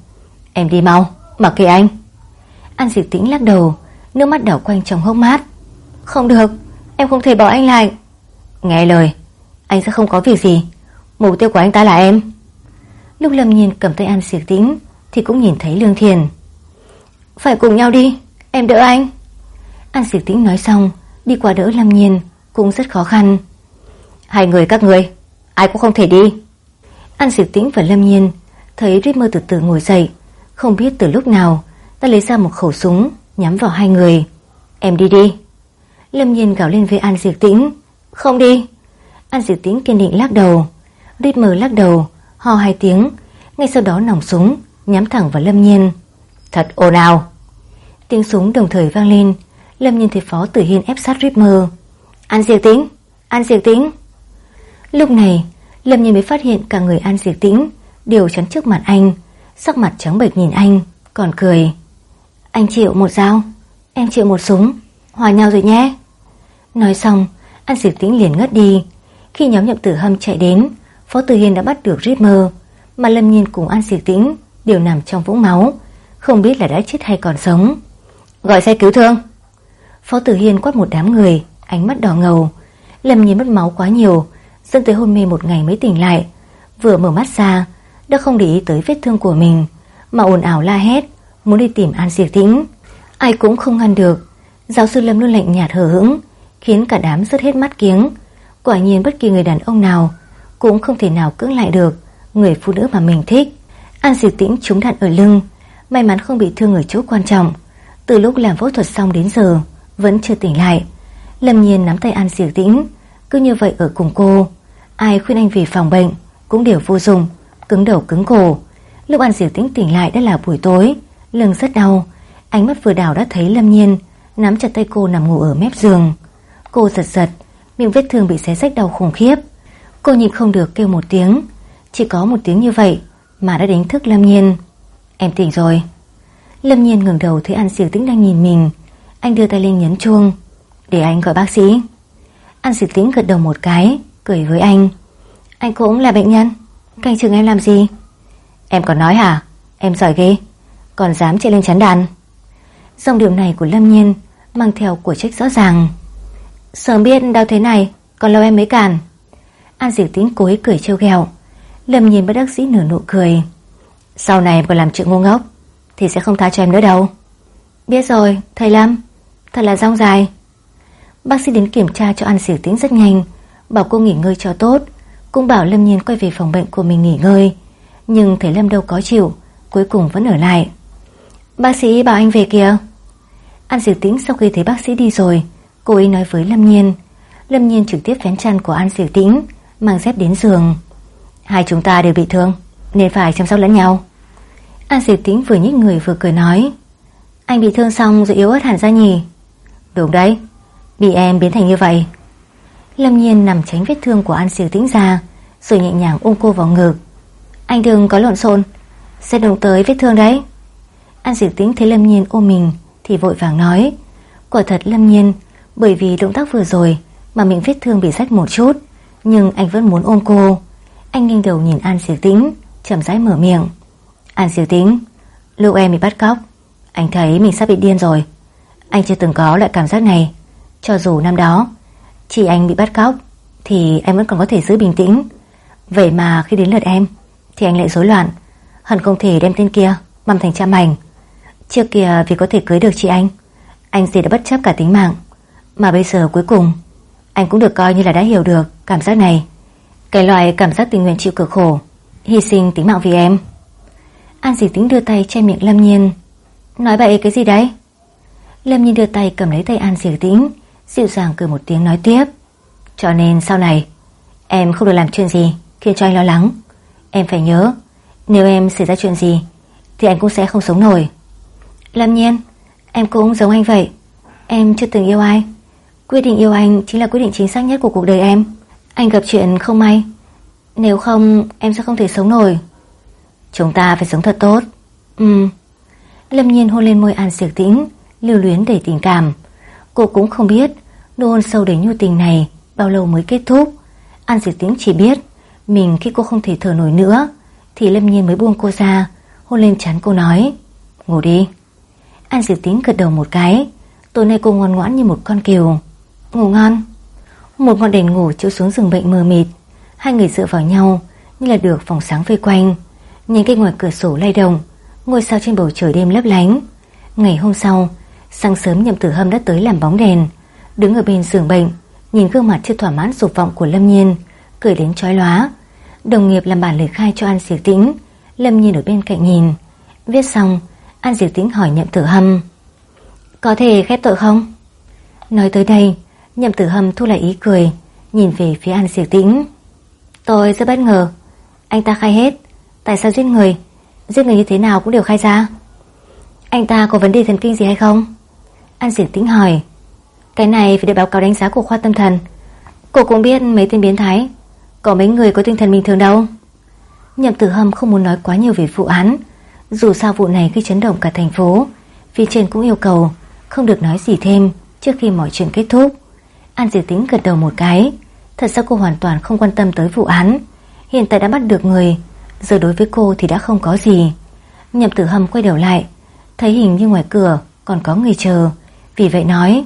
Em đi mau, Mặc kệ anh. An Diệp Tĩnh lắc đầu Nước mắt đảo quanh trong hốc mát. Không được, Em không thể bỏ anh lại. Nghe lời, Anh sẽ không có việc gì. Mục tiêu của anh ta là em. Lúc Lâm Nhiên cầm tay An Diệp Tĩnh, Thì cũng nhìn thấy Lương Thiền. Phải cùng nhau đi, Em đỡ anh. An Diệp Tĩnh nói xong, Đi qua đỡ Lâm Nhiên Cũng rất khó khăn. Hai người các người, Ai cũng không thể đi. An Diệp Tĩnh và Lâm Nhiên Thấy Ritmer từ từ ngồi dậy, Không biết từ lúc nào Ta lấy ra một khẩu súng. Nhắm vào hai người. Em đi đi. Lâm Nhiên gào lên với An Diệp Tĩnh. Không đi. An Diệp Tĩnh kiên định lắc đầu. Ritmer lắc đầu, Ho hai tiếng. Ngay sau đó nòng súng, Nhắm thẳng vào Lâm Nhiên. Thật ồn ào. Tiếng súng đồng thời vang lên. Lâm Nhiên thấy Phó Tử Hiên ép sát Ritmer An Diệp Tĩnh, An Diệp Tĩnh. Lúc này, Lâm Nhiên mới phát hiện cả người An Diệp Tĩnh Đều chắn trước mặt anh. Sắc mặt trắng bệch nhìn anh, Còn cười. Anh chịu một dao, Em chịu một súng. Hòa nhau rồi nhé. Nói xong, An Diệp Tĩnh liền ngất đi. Khi nhóm nhậm tử hâm chạy đến, Phó Tử Hiên đã bắt được Ritmer Mà Lâm Nhiên cùng An Diệp Tĩnh Đều nằm trong vũng máu, Không biết là đã chết hay còn sống. Gọi xe cứu thương. Phó Tử Hiên quát một đám người, Ánh mắt đỏ ngầu. Lâm Nhiên mất máu quá nhiều, Dẫn tới hôn mê một ngày mới tỉnh lại. Vừa mở mắt ra, Đã không để ý tới vết thương của mình, Mà ồn ào la hét. Muốn đi tìm An Diệp Tĩnh Ai cũng không ngăn được. Giáo sư Lâm luôn lạnh nhạt hờ hững, Khiến cả đám rớt hết mắt kiếng. Quả nhiên bất kỳ người đàn ông nào Cũng không thể nào cưỡng lại được Người phụ nữ mà mình thích. An Diệp Tĩnh trúng đạn ở lưng, May mắn không bị thương ở chỗ quan trọng. Từ lúc làm phẫu thuật xong đến giờ, Vẫn chưa tỉnh lại. Lâm nhiên nắm tay An Diệp Tĩnh Cứ như vậy ở cùng cô. Ai khuyên anh vì phòng bệnh Cũng đều vô dụng, Cứng đầu cứng cổ. Lúc An Diệp Tĩnh tỉnh lại đã là buổi tối Lưng rất đau. Ánh mắt vừa đảo đã thấy Lâm Nhiên, Nắm chặt tay cô nằm ngủ ở mép giường. Cô giật giật, Miệng vết thương bị xé rách đau khủng khiếp. Cô nhịn không được kêu một tiếng. Chỉ có một tiếng như vậy Mà đã đánh thức Lâm Nhiên. Em tỉnh rồi. Lâm Nhiên ngừng đầu thấy An Diệp Tĩnh đang nhìn mình. Anh đưa tay lên nhấn chuông. Để anh gọi bác sĩ. An Diệp Tĩnh gật đầu một cái, Cười với anh. Anh cũng là bệnh nhân. Canh chừng em làm gì? Em còn nói hả? Em giỏi ghê. Còn dám chạy lên chắn đàn Dòng điều này của Lâm Nhiên Mang theo của trách rõ ràng. Sớm biết đau thế này Còn lâu em mới cản. An diệu tín cố ý cười trêu ghẹo. Lâm nhiên bất đắc dĩ nửa nụ cười. Sau này còn làm chuyện ngu ngốc Thì sẽ không tha cho em nữa đâu. Biết rồi, thầy Lâm Thật là rong dài. Bác sĩ đến kiểm tra cho An Diệu tín rất nhanh Bảo cô nghỉ ngơi cho tốt Cũng bảo Lâm Nhiên quay về phòng bệnh của mình nghỉ ngơi. Nhưng thầy Lâm đâu có chịu Cuối cùng vẫn ở lại. Bác sĩ bảo anh về kìa. An Diệu Tĩnh sau khi thấy bác sĩ đi rồi, Cô ấy nói với Lâm Nhiên. Lâm Nhiên trực tiếp phén chăn của An Diệu Tĩnh, Mang dép đến giường. Hai chúng ta đều bị thương, Nên phải chăm sóc lẫn nhau. An Diệu Tĩnh vừa nhích người vừa cười nói, Anh bị thương xong rồi yếu ớt hẳn ra nhỉ? Đúng đấy, Bị em biến thành như vậy. Lâm Nhiên nằm tránh vết thương của An Diệu Tĩnh ra, Rồi nhẹ nhàng ôm cô vào ngực. Anh đừng có lộn xộn, Sẽ đụng tới vết thương đấy. An Diệu Tĩnh thấy Lâm Nhiên ôm mình Thì vội vàng nói, Quả thật Lâm Nhiên, Bởi vì động tác vừa rồi Mà miệng vết thương bị rách một chút, Nhưng anh vẫn muốn ôm cô. Anh nghiêng đầu nhìn An Diệu Tĩnh, chậm rãi mở miệng, An Diệu Tĩnh, Lúc em bị bắt cóc, Anh thấy mình sắp bị điên rồi. Anh chưa từng có loại cảm giác này. Cho dù năm đó, Chỉ anh bị bắt cóc Thì em vẫn còn có thể giữ bình tĩnh. Vậy mà khi đến lượt em Thì anh lại rối loạn Hẳn không thể đem tên kia Mầm thành cha mảnh. Trước kia vì có thể cưới được chị anh Anh gì đã bất chấp cả tính mạng. Mà bây giờ cuối cùng, Anh cũng được coi như là đã hiểu được cảm giác này. Cái loại cảm giác tình nguyện chịu cực khổ, Hy sinh tính mạng vì em. An dịch tính đưa tay che miệng Lâm Nhiên. Nói bậy cái gì đấy? Lâm Nhiên đưa tay cầm lấy tay An dì tính, Dịu dàng cười một tiếng nói tiếp. Cho nên sau này, Em không được làm chuyện gì khiến cho anh lo lắng. Em phải nhớ, Nếu em xảy ra chuyện gì, Thì anh cũng sẽ không sống nổi. Lâm Nhiên, Em cũng giống anh vậy. Em chưa từng yêu ai. Quyết định yêu anh chính là quyết định chính xác nhất của cuộc đời em. Anh gặp chuyện không may. Nếu không, em sẽ không thể sống nổi. Chúng ta phải sống thật tốt. Ừ. Lâm Nhiên hôn lên môi An Diệc Tĩnh, Lưu luyến đầy tình cảm. Cô cũng không biết, Nụ hôn sâu đầy nhu tình này Bao lâu mới kết thúc. An Diệc Tĩnh chỉ biết, Mình khi cô không thể thở nổi nữa, Thì Lâm Nhiên mới buông cô ra, Hôn lên chán cô nói, Ngủ đi. An Diệp Tín gật đầu một cái. Tối nay cô ngoan ngoãn như một con kiều. Ngủ ngon. Một ngọn đèn ngủ chiếu xuống rừng bệnh mờ mịt. Hai người dựa vào nhau, Như là được phòng sáng vây quanh. Nhìn cây ngoài cửa sổ lay động, Ngôi sao trên bầu trời đêm lấp lánh. Ngày hôm sau, Sáng sớm nhậm tử hâm đã tới làm bóng đèn. Đứng ở bên giường bệnh, Nhìn gương mặt chưa thỏa mãn dục vọng của Lâm Nhiên, Cười đến chói lóa. Đồng nghiệp làm bản lời khai cho An Diệp Tĩnh Lâm Nhiên ở bên cạnh nhìn. Viết xong An Diệp Tĩnh hỏi nhậm tử hâm. Có thể khép tội không? Nói tới đây, Nhậm tử hâm thu lại ý cười, Nhìn về phía An Diệp Tĩnh Tôi rất bất ngờ. Anh ta khai hết. Tại sao giết người? Giết người như thế nào cũng đều khai ra. Anh ta có vấn đề thần kinh gì hay không? An Diệp Tĩnh hỏi. Cái này phải để báo cáo đánh giá của khoa tâm thần. Cô cũng biết mấy tên biến thái. Có mấy người có tinh thần bình thường đâu. Nhậm tử hâm không muốn nói quá nhiều về vụ án. Dù sao vụ này gây chấn động cả thành phố, Phía trên cũng yêu cầu Không được nói gì thêm Trước khi mọi chuyện kết thúc. An Diệp Tĩnh gật đầu một cái, Thật ra cô hoàn toàn không quan tâm tới vụ án. Hiện tại đã bắt được người Giờ đối với cô thì đã không có gì. Nhậm tử hâm quay đầu lại, Thấy hình như ngoài cửa còn có người chờ, Vì vậy nói,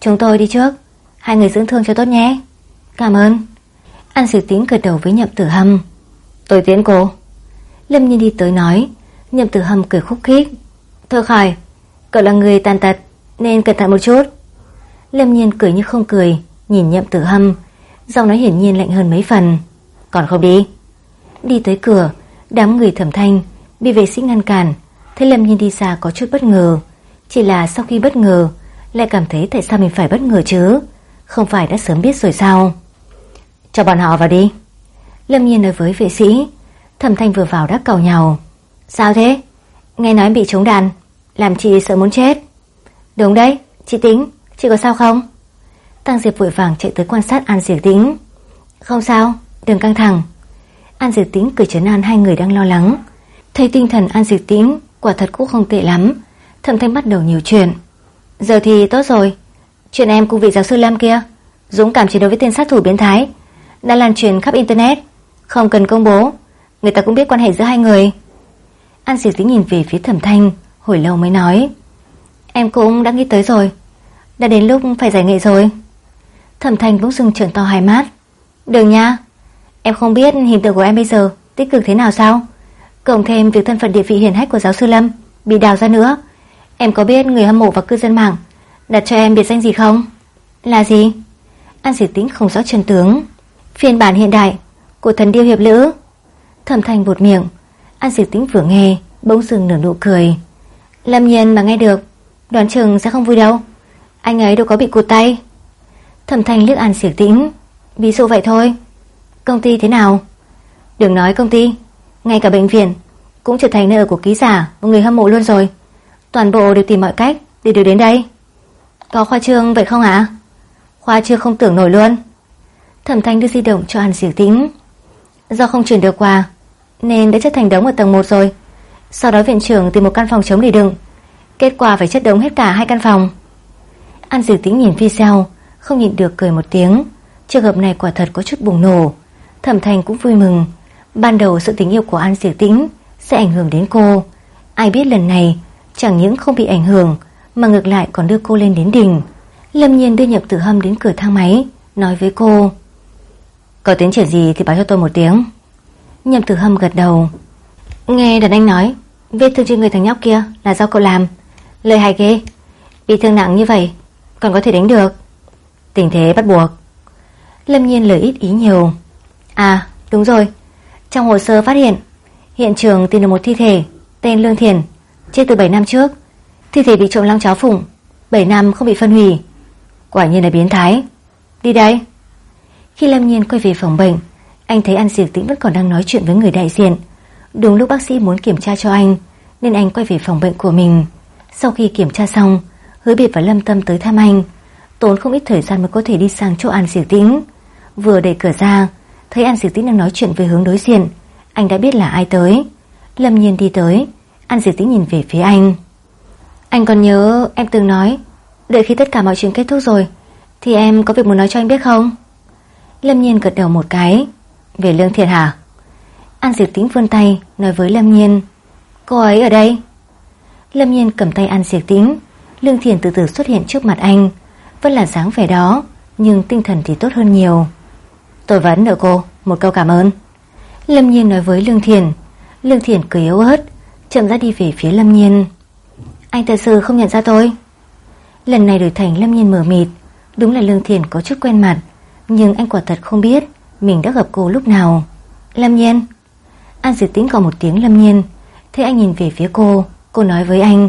Chúng tôi đi trước, Hai người dưỡng thương cho tốt nhé. Cảm ơn. An Diệp Tĩnh gật đầu với nhậm tử hâm. Tôi tiến cô. Lâm Nhiên đi tới nói Nhậm tử hâm cười khúc khích. Thôi khỏi, Cậu là người tàn tật, Nên cẩn thận một chút. Lâm Nhiên cười như không cười, Nhìn nhậm tử hâm. Giọng nói hiển nhiên lạnh hơn mấy phần. Còn không đi? Đi tới cửa, Đám người thẩm thanh, Bị vệ sĩ ngăn cản. Thấy Lâm Nhiên đi xa có chút bất ngờ. Chỉ là sau khi bất ngờ, Lại cảm thấy tại sao mình phải bất ngờ chứ? Không phải đã sớm biết rồi sao? Cho bọn họ vào đi. Lâm Nhiên nói với vệ sĩ. Thẩm thanh vừa vào đã cầu nhau. Sao thế? Nghe nói bị trúng đàn, Làm chị sợ muốn chết. Đúng đấy, Chị tính, Chị có sao không? Tăng Diệp vội vàng chạy tới quan sát An Diệp Tính. Không sao, Đừng căng thẳng. An Diệp Tĩnh cười trấn an hai người đang lo lắng. Thấy tinh thần An Diệp Tĩnh Quả thật cũng không tệ lắm Thẩm thanh bắt đầu nhiều chuyện. Giờ thì tốt rồi, Chuyện em cùng vị giáo sư lam kia, Dũng cảm chiến đấu với tên sát thủ biến thái, Đã lan truyền khắp internet, Không cần công bố. Người ta cũng biết quan hệ giữa hai người. An Diệp Dĩ nhìn về phía thẩm thanh, Hồi lâu mới nói. Em cũng đã nghĩ tới rồi. Đã đến lúc phải giải nghệ rồi. Thẩm thanh bỗng dưng trợn to hai mắt. Đừng nha. Em không biết hình tượng của em bây giờ Tích cực thế nào sao? Cộng thêm việc thân phận địa vị hiển hách của giáo sư Lâm, Bị đào ra nữa. Em có biết người hâm mộ và cư dân mạng Đặt cho em biệt danh gì không? Là gì? An Diệp Tĩnh không rõ chân tướng. Phiên bản hiện đại của thần điêu hiệp lữ. Thẩm Thanh bột miệng. An Diệp Tĩnh vừa nghe, Bỗng dừng nở nụ cười. Lâm nhiên mà nghe được, Đoán chừng sẽ không vui đâu. Anh ấy đâu có bị cụt tay. Thẩm Thanh liếc An Diệp Tĩnh. Ví dụ vậy thôi. Công ty thế nào? Đừng nói công ty, Ngay cả bệnh viện Cũng trở thành nơi ở của ký giả Một người hâm mộ luôn rồi. Toàn bộ đều tìm mọi cách để được đến đây. Có khoa trương vậy không ạ? Khoa chưa không tưởng nổi luôn. Thẩm thanh đưa di động cho An Diệp Tĩnh. Do không chuyển được quà nên đã chất thành đống ở tầng 1 rồi. Sau đó viện trưởng tìm một căn phòng chống để đựng. Kết quả phải chất đống hết cả hai căn phòng. An Diệp Tĩnh nhìn video Không nhịn được cười một tiếng. Trường hợp này quả thật có chút bùng nổ. Thẩm Thành cũng vui mừng. Ban đầu sự tình yêu của An Diệp Tĩnh Sẽ ảnh hưởng đến cô. Ai biết lần này, chẳng những không bị ảnh hưởng, Mà ngược lại còn đưa cô lên đến đỉnh. Lâm nhiên đưa nhập tử hâm đến cửa thang máy, Nói với cô, Có tiến triển gì thì báo cho tôi một tiếng. Nhậm tử hâm gật đầu. Nghe đàn anh nói, Vết thương trên người thằng nhóc kia là do cậu làm. Lời hài ghê. Bị thương nặng như vậy, còn có thể đánh được. Tình thế bắt buộc. Lâm nhiên lời ít ý nhiều. À đúng rồi. Trong hồ sơ phát hiện Hiện trường tìm được một thi thể, Tên Lương Thiền Chết từ 7 năm trước. Thi thể bị trộm lăng chó phủng 7 năm không bị phân hủy. Quả nhiên là biến thái. Đi đây. Khi Lâm Nhiên quay về phòng bệnh anh thấy An Diệp Tĩnh vẫn còn đang nói chuyện với người đại diện. Đúng lúc bác sĩ muốn kiểm tra cho anh, Nên anh quay về phòng bệnh của mình. Sau khi kiểm tra xong, Hứa biệt và Lâm Tâm tới thăm anh. Tốn không ít thời gian mới có thể đi sang chỗ An Diệp Tĩnh. Vừa đẩy cửa ra, Thấy An Diệp Tĩnh đang nói chuyện về hướng đối diện. Anh đã biết là ai tới. Lâm Nhiên đi tới. An Diệp Tĩnh nhìn về phía anh. Anh còn nhớ em từng nói, Đợi khi tất cả mọi chuyện kết thúc rồi, Thì em có việc muốn nói cho anh biết không? Lâm Nhiên gật đầu một cái. Về Lương Thiệt hả An Diệp Tĩnh vươn tay, nói với Lâm Nhiên, Cô ấy ở đây. Lâm Nhiên cầm tay An Diệp Tĩnh. Lương Thiền từ từ xuất hiện trước mặt anh. Vẫn là dáng vẻ đó, Nhưng tinh thần thì tốt hơn nhiều. Tôi vẫn nợ cô, một câu cảm ơn. Lâm Nhiên nói với Lương Thiền Lương Thiền cười yếu ớt, Chậm ra đi về phía Lâm Nhiên. Anh thật sự không nhận ra tôi. Lần này đổi thành Lâm Nhiên mở mịt. Đúng là Lương Thiền có chút quen mặt, Nhưng anh quả thật không biết mình đã gặp cô lúc nào? Lâm Nhiên. An Diệp Tĩnh còn một tiếng, Lâm Nhiên. Thế anh nhìn về phía cô Cô nói với anh,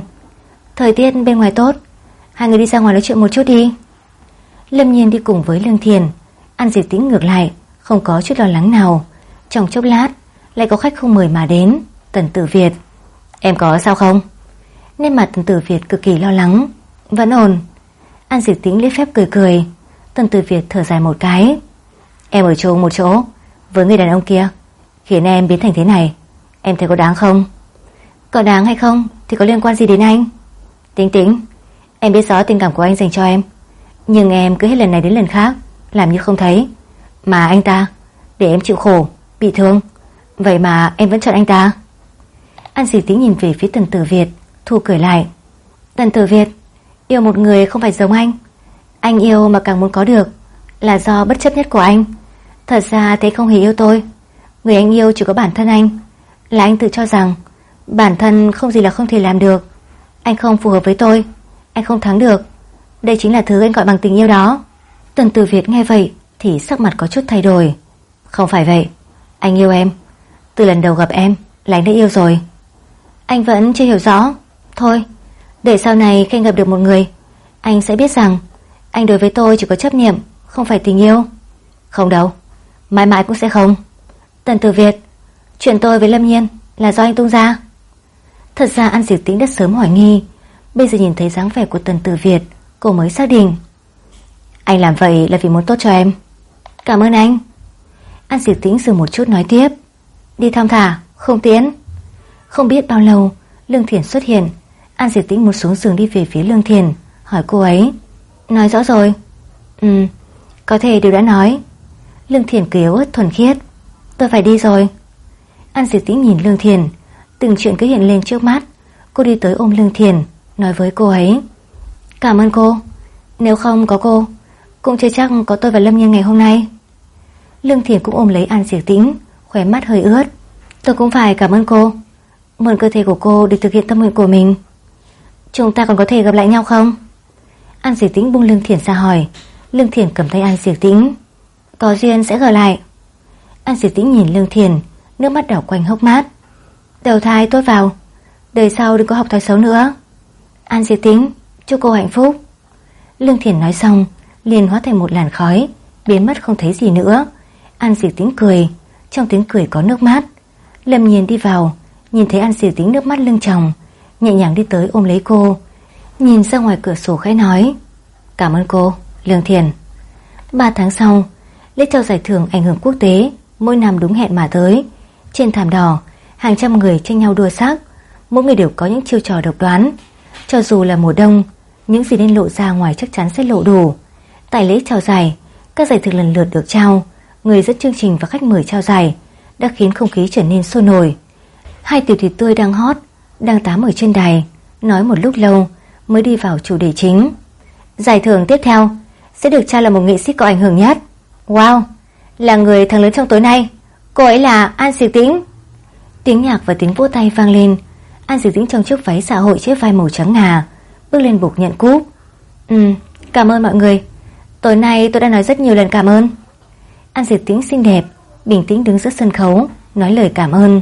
Thời tiết bên ngoài tốt, Hai người đi ra ngoài nói chuyện một chút đi. Lâm Nhiên đi cùng với Lương Thiền. An Diệp Tĩnh ngược lại, Không có chút lo lắng nào. Trong chốc lát, lại có khách không mời mà đến, Tần Tử Việt. Em có sao không? Nên mặt Tần Tử Việt cực kỳ lo lắng. Vẫn ổn. An Diệp Tĩnh lễ phép cười cười. Tần Tử Việt thở dài một cái. Em ở chung một chỗ, Với người đàn ông kia. Khiến em biến thành thế này, Em thấy có đáng không? Có đáng hay không thì có liên quan gì đến anh? Tính tính, Em biết rõ tình cảm của anh dành cho em. Nhưng em cứ hết lần này đến lần khác, Làm như không thấy. Mà anh ta, Để em chịu khổ, Bị thương. Vậy mà em vẫn chọn anh ta. An dì tính nhìn về phía tần tử Việt, Thu cười lại. Tần tử Việt, Yêu một người không phải giống anh. Anh yêu mà càng muốn có được Là do bất chấp nhất của anh. Thật ra thế không hề yêu tôi. Người anh yêu chỉ có bản thân anh. Là anh tự cho rằng, Bản thân không gì là không thể làm được. Anh không phù hợp với tôi. Anh không thắng được. Đây chính là thứ anh gọi bằng tình yêu đó. Tần từ Việt nghe vậy Thì sắc mặt có chút thay đổi. Không phải vậy. Anh yêu em. Từ lần đầu gặp em là anh đã yêu rồi. Anh vẫn chưa hiểu rõ. Thôi, Để sau này khi anh gặp được một người, Anh sẽ biết rằng Anh đối với tôi chỉ có chấp niệm, Không phải tình yêu. Không đâu. Mãi mãi cũng sẽ không. Tần tử Việt Chuyện tôi với Lâm Nhiên là do anh tung ra. Thật ra An Diệu Tĩnh đã sớm hỏi nghi Bây giờ nhìn thấy dáng vẻ của Tần Tử Việt Cô mới xác định. Anh làm vậy là vì muốn tốt cho em. Cảm ơn anh. An Diệu Tĩnh dừng một chút nói tiếp. Đi thong thả, không tiến Không biết bao lâu Lương Thiền xuất hiện. An Diệu Tĩnh một xuống giường đi về phía Lương Thiền Hỏi cô ấy. Nói rõ rồi. Ừ, có thể đều đã nói. Lương Thiền cười yếu ớt thuần khiết. Tôi phải đi rồi. An Diệp Tĩnh nhìn Lương Thiền. Từng chuyện cứ hiện lên trước mắt. Cô đi tới ôm Lương Thiền, Nói với cô ấy. Cảm ơn cô. Nếu không có cô, Cũng chưa chắc có tôi và Lâm Nhân ngày hôm nay. Lương Thiền cũng ôm lấy An Diệp Tĩnh, Khóe mắt hơi ướt. Tôi cũng phải cảm ơn cô. Mượn cơ thể của cô để thực hiện tâm nguyện của mình. Chúng ta còn có thể gặp lại nhau không? An Diệp Tĩnh buông Lương Thiển ra hỏi. Lương Thiển cầm tay An Diệp Tĩnh. Có duyên sẽ gặp lại. An Diệp Tĩnh nhìn Lương Thiền, Nước mắt đảo quanh hốc mát. Đầu thai tốt vào Đời sau đừng có học thói xấu nữa. An Diệp Tĩnh chúc cô hạnh phúc. Lương Thiền nói xong liền hóa thành một làn khói Biến mất không thấy gì nữa. An Diệp Tĩnh cười Trong tiếng cười có nước mắt Lâm Nhiên đi vào Nhìn thấy An Diệp Tĩnh nước mắt lưng tròng Nhẹ nhàng đi tới ôm lấy cô. Nhìn ra ngoài cửa sổ khẽ nói Cảm ơn cô, Lương Thiền. 3 tháng sau Lễ trao giải thưởng ảnh hưởng quốc tế, Mỗi năm đúng hẹn mà tới. Trên thảm đỏ, Hàng trăm người tranh nhau đua sắc Mỗi người đều có những chiêu trò độc đoán. Cho dù là mùa đông, Những gì nên lộ ra ngoài chắc chắn sẽ lộ đủ. Tại lễ trao giải, Các giải thưởng lần lượt được trao, Người dẫn chương trình và khách mời trao giải, Đã khiến không khí trở nên sôi nổi. Hai tiểu thịt tươi đang hot, Đang tám ở trên đài, Nói một lúc lâu mới đi vào chủ đề chính. Giải thưởng tiếp theo Sẽ được trao là một nghệ sĩ có ảnh hưởng nhất. Wow, Là người thằng lớn trong tối nay. Cô ấy là An Sĩ Tĩnh. Tiếng nhạc và tiếng vỗ tay vang lên. An Sĩ Tĩnh trong chiếc váy xã hội chiếc vai màu trắng ngà, Bước lên bục nhận cúp. Ừ cảm ơn mọi người. Tối nay tôi đã nói rất nhiều lần cảm ơn. An Sĩ Tĩnh xinh đẹp, Bình tĩnh đứng giữa sân khấu, Nói lời cảm ơn.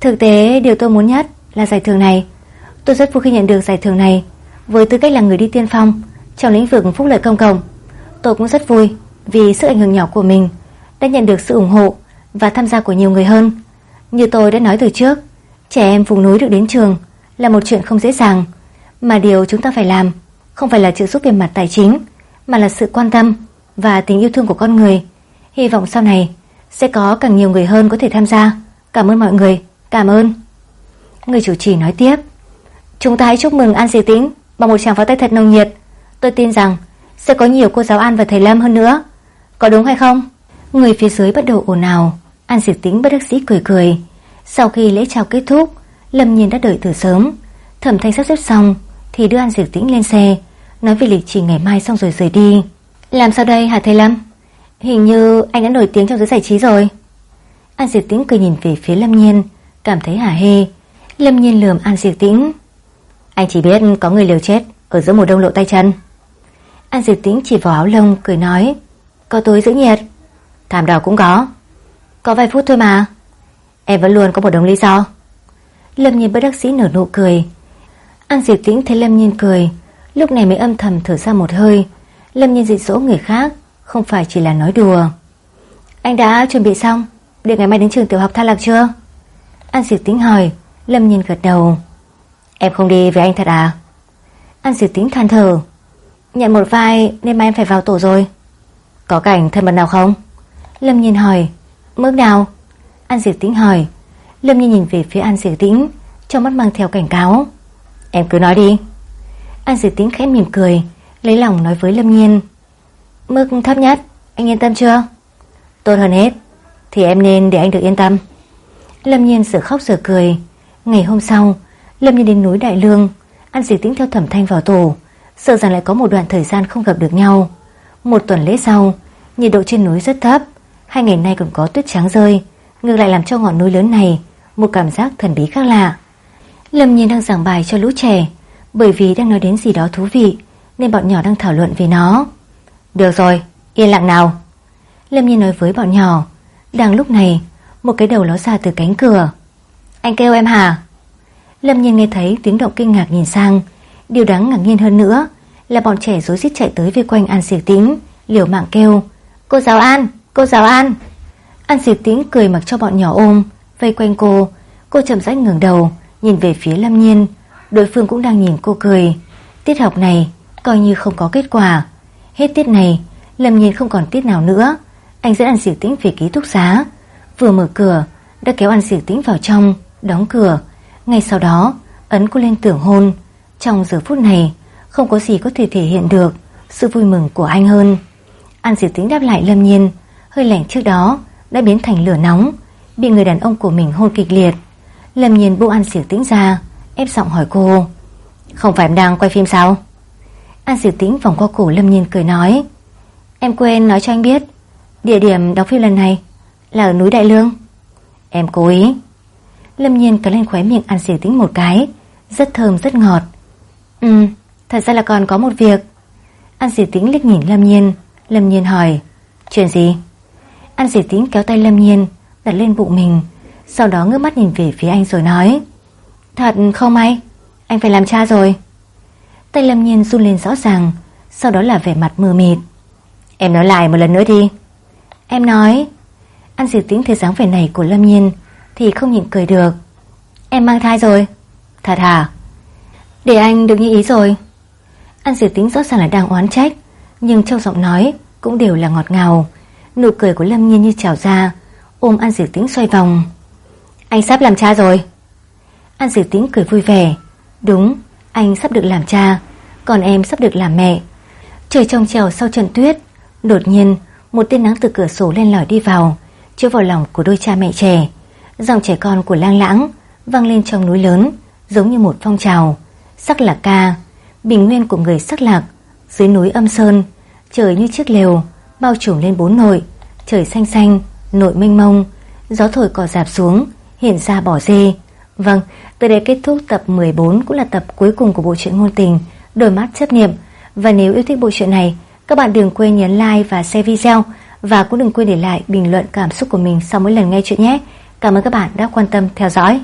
Thực tế, điều tôi muốn nhất là giải thưởng này. Tôi rất vui khi nhận được giải thưởng này. Với tư cách là người đi tiên phong, Trong lĩnh vực phúc lợi công cộng, Tôi cũng rất vui vì sức ảnh hưởng nhỏ của mình, Đã nhận được sự ủng hộ Và tham gia của nhiều người hơn. Như tôi đã nói từ trước, Trẻ em vùng núi được đến trường Là một chuyện không dễ dàng, Mà điều chúng ta phải làm Không phải là trợ giúp về mặt tài chính, Mà là sự quan tâm Và tình yêu thương của con người. Hy vọng sau này Sẽ có càng nhiều người hơn có thể tham gia. Cảm ơn mọi người. Cảm ơn. Người chủ trì nói tiếp. Chúng ta hãy chúc mừng An Diệp Tĩnh Bằng một tràng pháo tay thật nồng nhiệt. Tôi tin rằng sẽ có nhiều cô giáo An và thầy Lâm hơn nữa. Có đúng hay không? Người phía dưới bắt đầu ồn ào. An diệt Tĩnh bất đắc dĩ cười cười. Sau khi lễ chào kết thúc, Lâm Nhiên đã đợi từ sớm. Thẩm thanh sắp xếp xong, Thì đưa An diệt Tĩnh lên xe. Nói về lịch trình ngày mai xong rồi rời đi. Làm sao đây hả thầy Lâm? Hình như anh đã nổi tiếng trong giới giải trí rồi. An diệt Tĩnh cười nhìn về phía Lâm Nhiên, Cảm thấy hả hê. Lâm Nhiên lườm An diệt Tĩnh. Anh chỉ biết có người liều chết Ở giữa mùa đông lộ tay chân. An diệt Tĩnh chỉ vào áo lông, cười nói có túi giữ nhiệt. Thảm đỏ cũng có. Có vài phút thôi mà. Em vẫn luôn có một đồng lý do. Lâm Nhiên bất đắc sĩ nở nụ cười. An Diệp Tĩnh thấy Lâm Nhiên cười. Lúc này mới âm thầm thở ra một hơi. Lâm Nhiên dạy dỗ người khác, Không phải chỉ là nói đùa. Anh đã chuẩn bị xong. Để ngày mai đến trường tiểu học Tha Lạc chưa? An Diệp Tĩnh hỏi. Lâm Nhiên gật đầu. Em không đi với anh thật à? An Diệp Tĩnh than thở. Nhận một vai nên mai em phải vào tổ rồi. Có cảnh thân mật nào không? Lâm Nhiên hỏi. Mức nào? An Diệp Tĩnh hỏi. Lâm Nhiên nhìn về phía An Diệp Tĩnh, Trong mắt mang theo cảnh cáo. Em cứ nói đi. An Diệp Tĩnh khẽ mỉm cười, Lấy lòng nói với Lâm Nhiên. Mức thấp nhất, Anh yên tâm chưa? Tốt hơn hết, Thì em nên để anh được yên tâm. Lâm Nhiên sửa khóc sửa cười. Ngày hôm sau, Lâm Nhiên đến núi Đại Lương. An Diệp Tĩnh theo thẩm thanh vào tổ. Sợ rằng lại có một đoạn thời gian không gặp được nhau. Một tuần lễ sau Nhiệt độ trên núi rất thấp. Hai ngày nay còn có tuyết trắng rơi. Ngược lại làm cho ngọn núi lớn này Một cảm giác thần bí khác lạ. Lâm Nhiên đang giảng bài cho lũ trẻ. Bởi vì đang nói đến gì đó thú vị Nên bọn nhỏ đang thảo luận về nó. Được rồi, yên lặng nào. Lâm Nhiên nói với bọn nhỏ Đang lúc này Một cái đầu ló ra từ cánh cửa. Anh kêu em hả? Lâm Nhiên nghe thấy tiếng động kinh ngạc nhìn sang. Điều đáng ngạc nhiên hơn nữa là bọn trẻ rối rít chạy tới vây quanh An Diệp Tĩnh Liều mạng kêu Cô giáo An, cô giáo An. An Diệp Tĩnh cười mặc cho bọn nhỏ ôm Vây quanh cô. Cô chậm rãi ngẩng đầu Nhìn về phía Lâm Nhiên. Đối phương cũng đang nhìn cô cười. Tiết học này coi như không có kết quả. Hết tiết này Lâm Nhiên không còn tiết nào nữa. Anh dẫn An Diệp Tĩnh về ký túc xá. Vừa mở cửa Đã kéo An Diệp Tĩnh vào trong Đóng cửa. Ngay sau đó ấn cô lên tưởng hôn. Trong giờ phút này không có gì có thể thể hiện được. Sự vui mừng của anh hơn. An diệt tính đáp lại lâm nhiên. Hơi lạnh trước đó, đã biến thành lửa nóng, Bị người đàn ông của mình hôn kịch liệt. Lâm nhiên buông An diệt tĩnh ra, Ép giọng hỏi cô. Không phải em đang quay phim sao? An diệt tĩnh vòng qua cổ lâm nhiên cười nói. Em quên nói cho anh biết, Địa điểm đóng phim lần này Là ở núi Đại Lương. Em cố ý. Lâm Nhiên cắn lên khóe miệng An xỉu tính một cái, Rất thơm, rất ngọt. Ừ thật ra là còn có một việc. Ăn dì tính liếc nhìn Lâm Nhiên. Lâm Nhiên hỏi, Chuyện gì? Ăn dì tính kéo tay Lâm Nhiên, Đặt lên bụng mình, Sau đó ngước mắt nhìn về phía anh rồi nói, Thật không may Anh phải làm cha rồi. Tay Lâm Nhiên run lên rõ ràng, Sau đó là vẻ mặt mờ mịt. Em nói lại một lần nữa đi. Em nói Ăn dì tính thấy dáng vẻ này của Lâm Nhiên Thì không nhịn cười được. Em mang thai rồi. Thật hả? Để anh được như ý rồi. An xỉu tính rõ ràng là đang oán trách Nhưng trong giọng nói cũng đều là ngọt ngào. Nụ cười của Lâm Nhiên như trào ra Ôm An Diệp Tĩnh xoay vòng. Anh sắp làm cha rồi. An Diệp Tĩnh cười vui vẻ. Đúng, anh sắp được làm cha Còn em sắp được làm mẹ. Trời trong trèo sau trận tuyết Đột nhiên một tia nắng từ cửa sổ lên lỏi đi vào Chiếu vào lòng của đôi cha mẹ trẻ. Dòng trẻ con của lang lãng Vang lên trong núi lớn Giống như một phong trào. Sắc là ca Bình nguyên của người sắc lạc, Dưới núi âm sơn, Trời như chiếc lều, Bao trùm lên bốn nội, Trời xanh xanh, Nội mênh mông, Gió thổi cỏ dạp xuống, Hiện ra bỏ dê. Vâng Tới đây kết thúc tập 14 Cũng là tập cuối cùng của bộ truyện ngôn tình Đôi mắt chấp niệm. Và nếu yêu thích bộ truyện này, Các bạn đừng quên nhấn like và share video, Và cũng đừng quên để lại bình luận cảm xúc của mình Sau mỗi lần nghe chuyện nhé. Cảm ơn các bạn đã quan tâm theo dõi.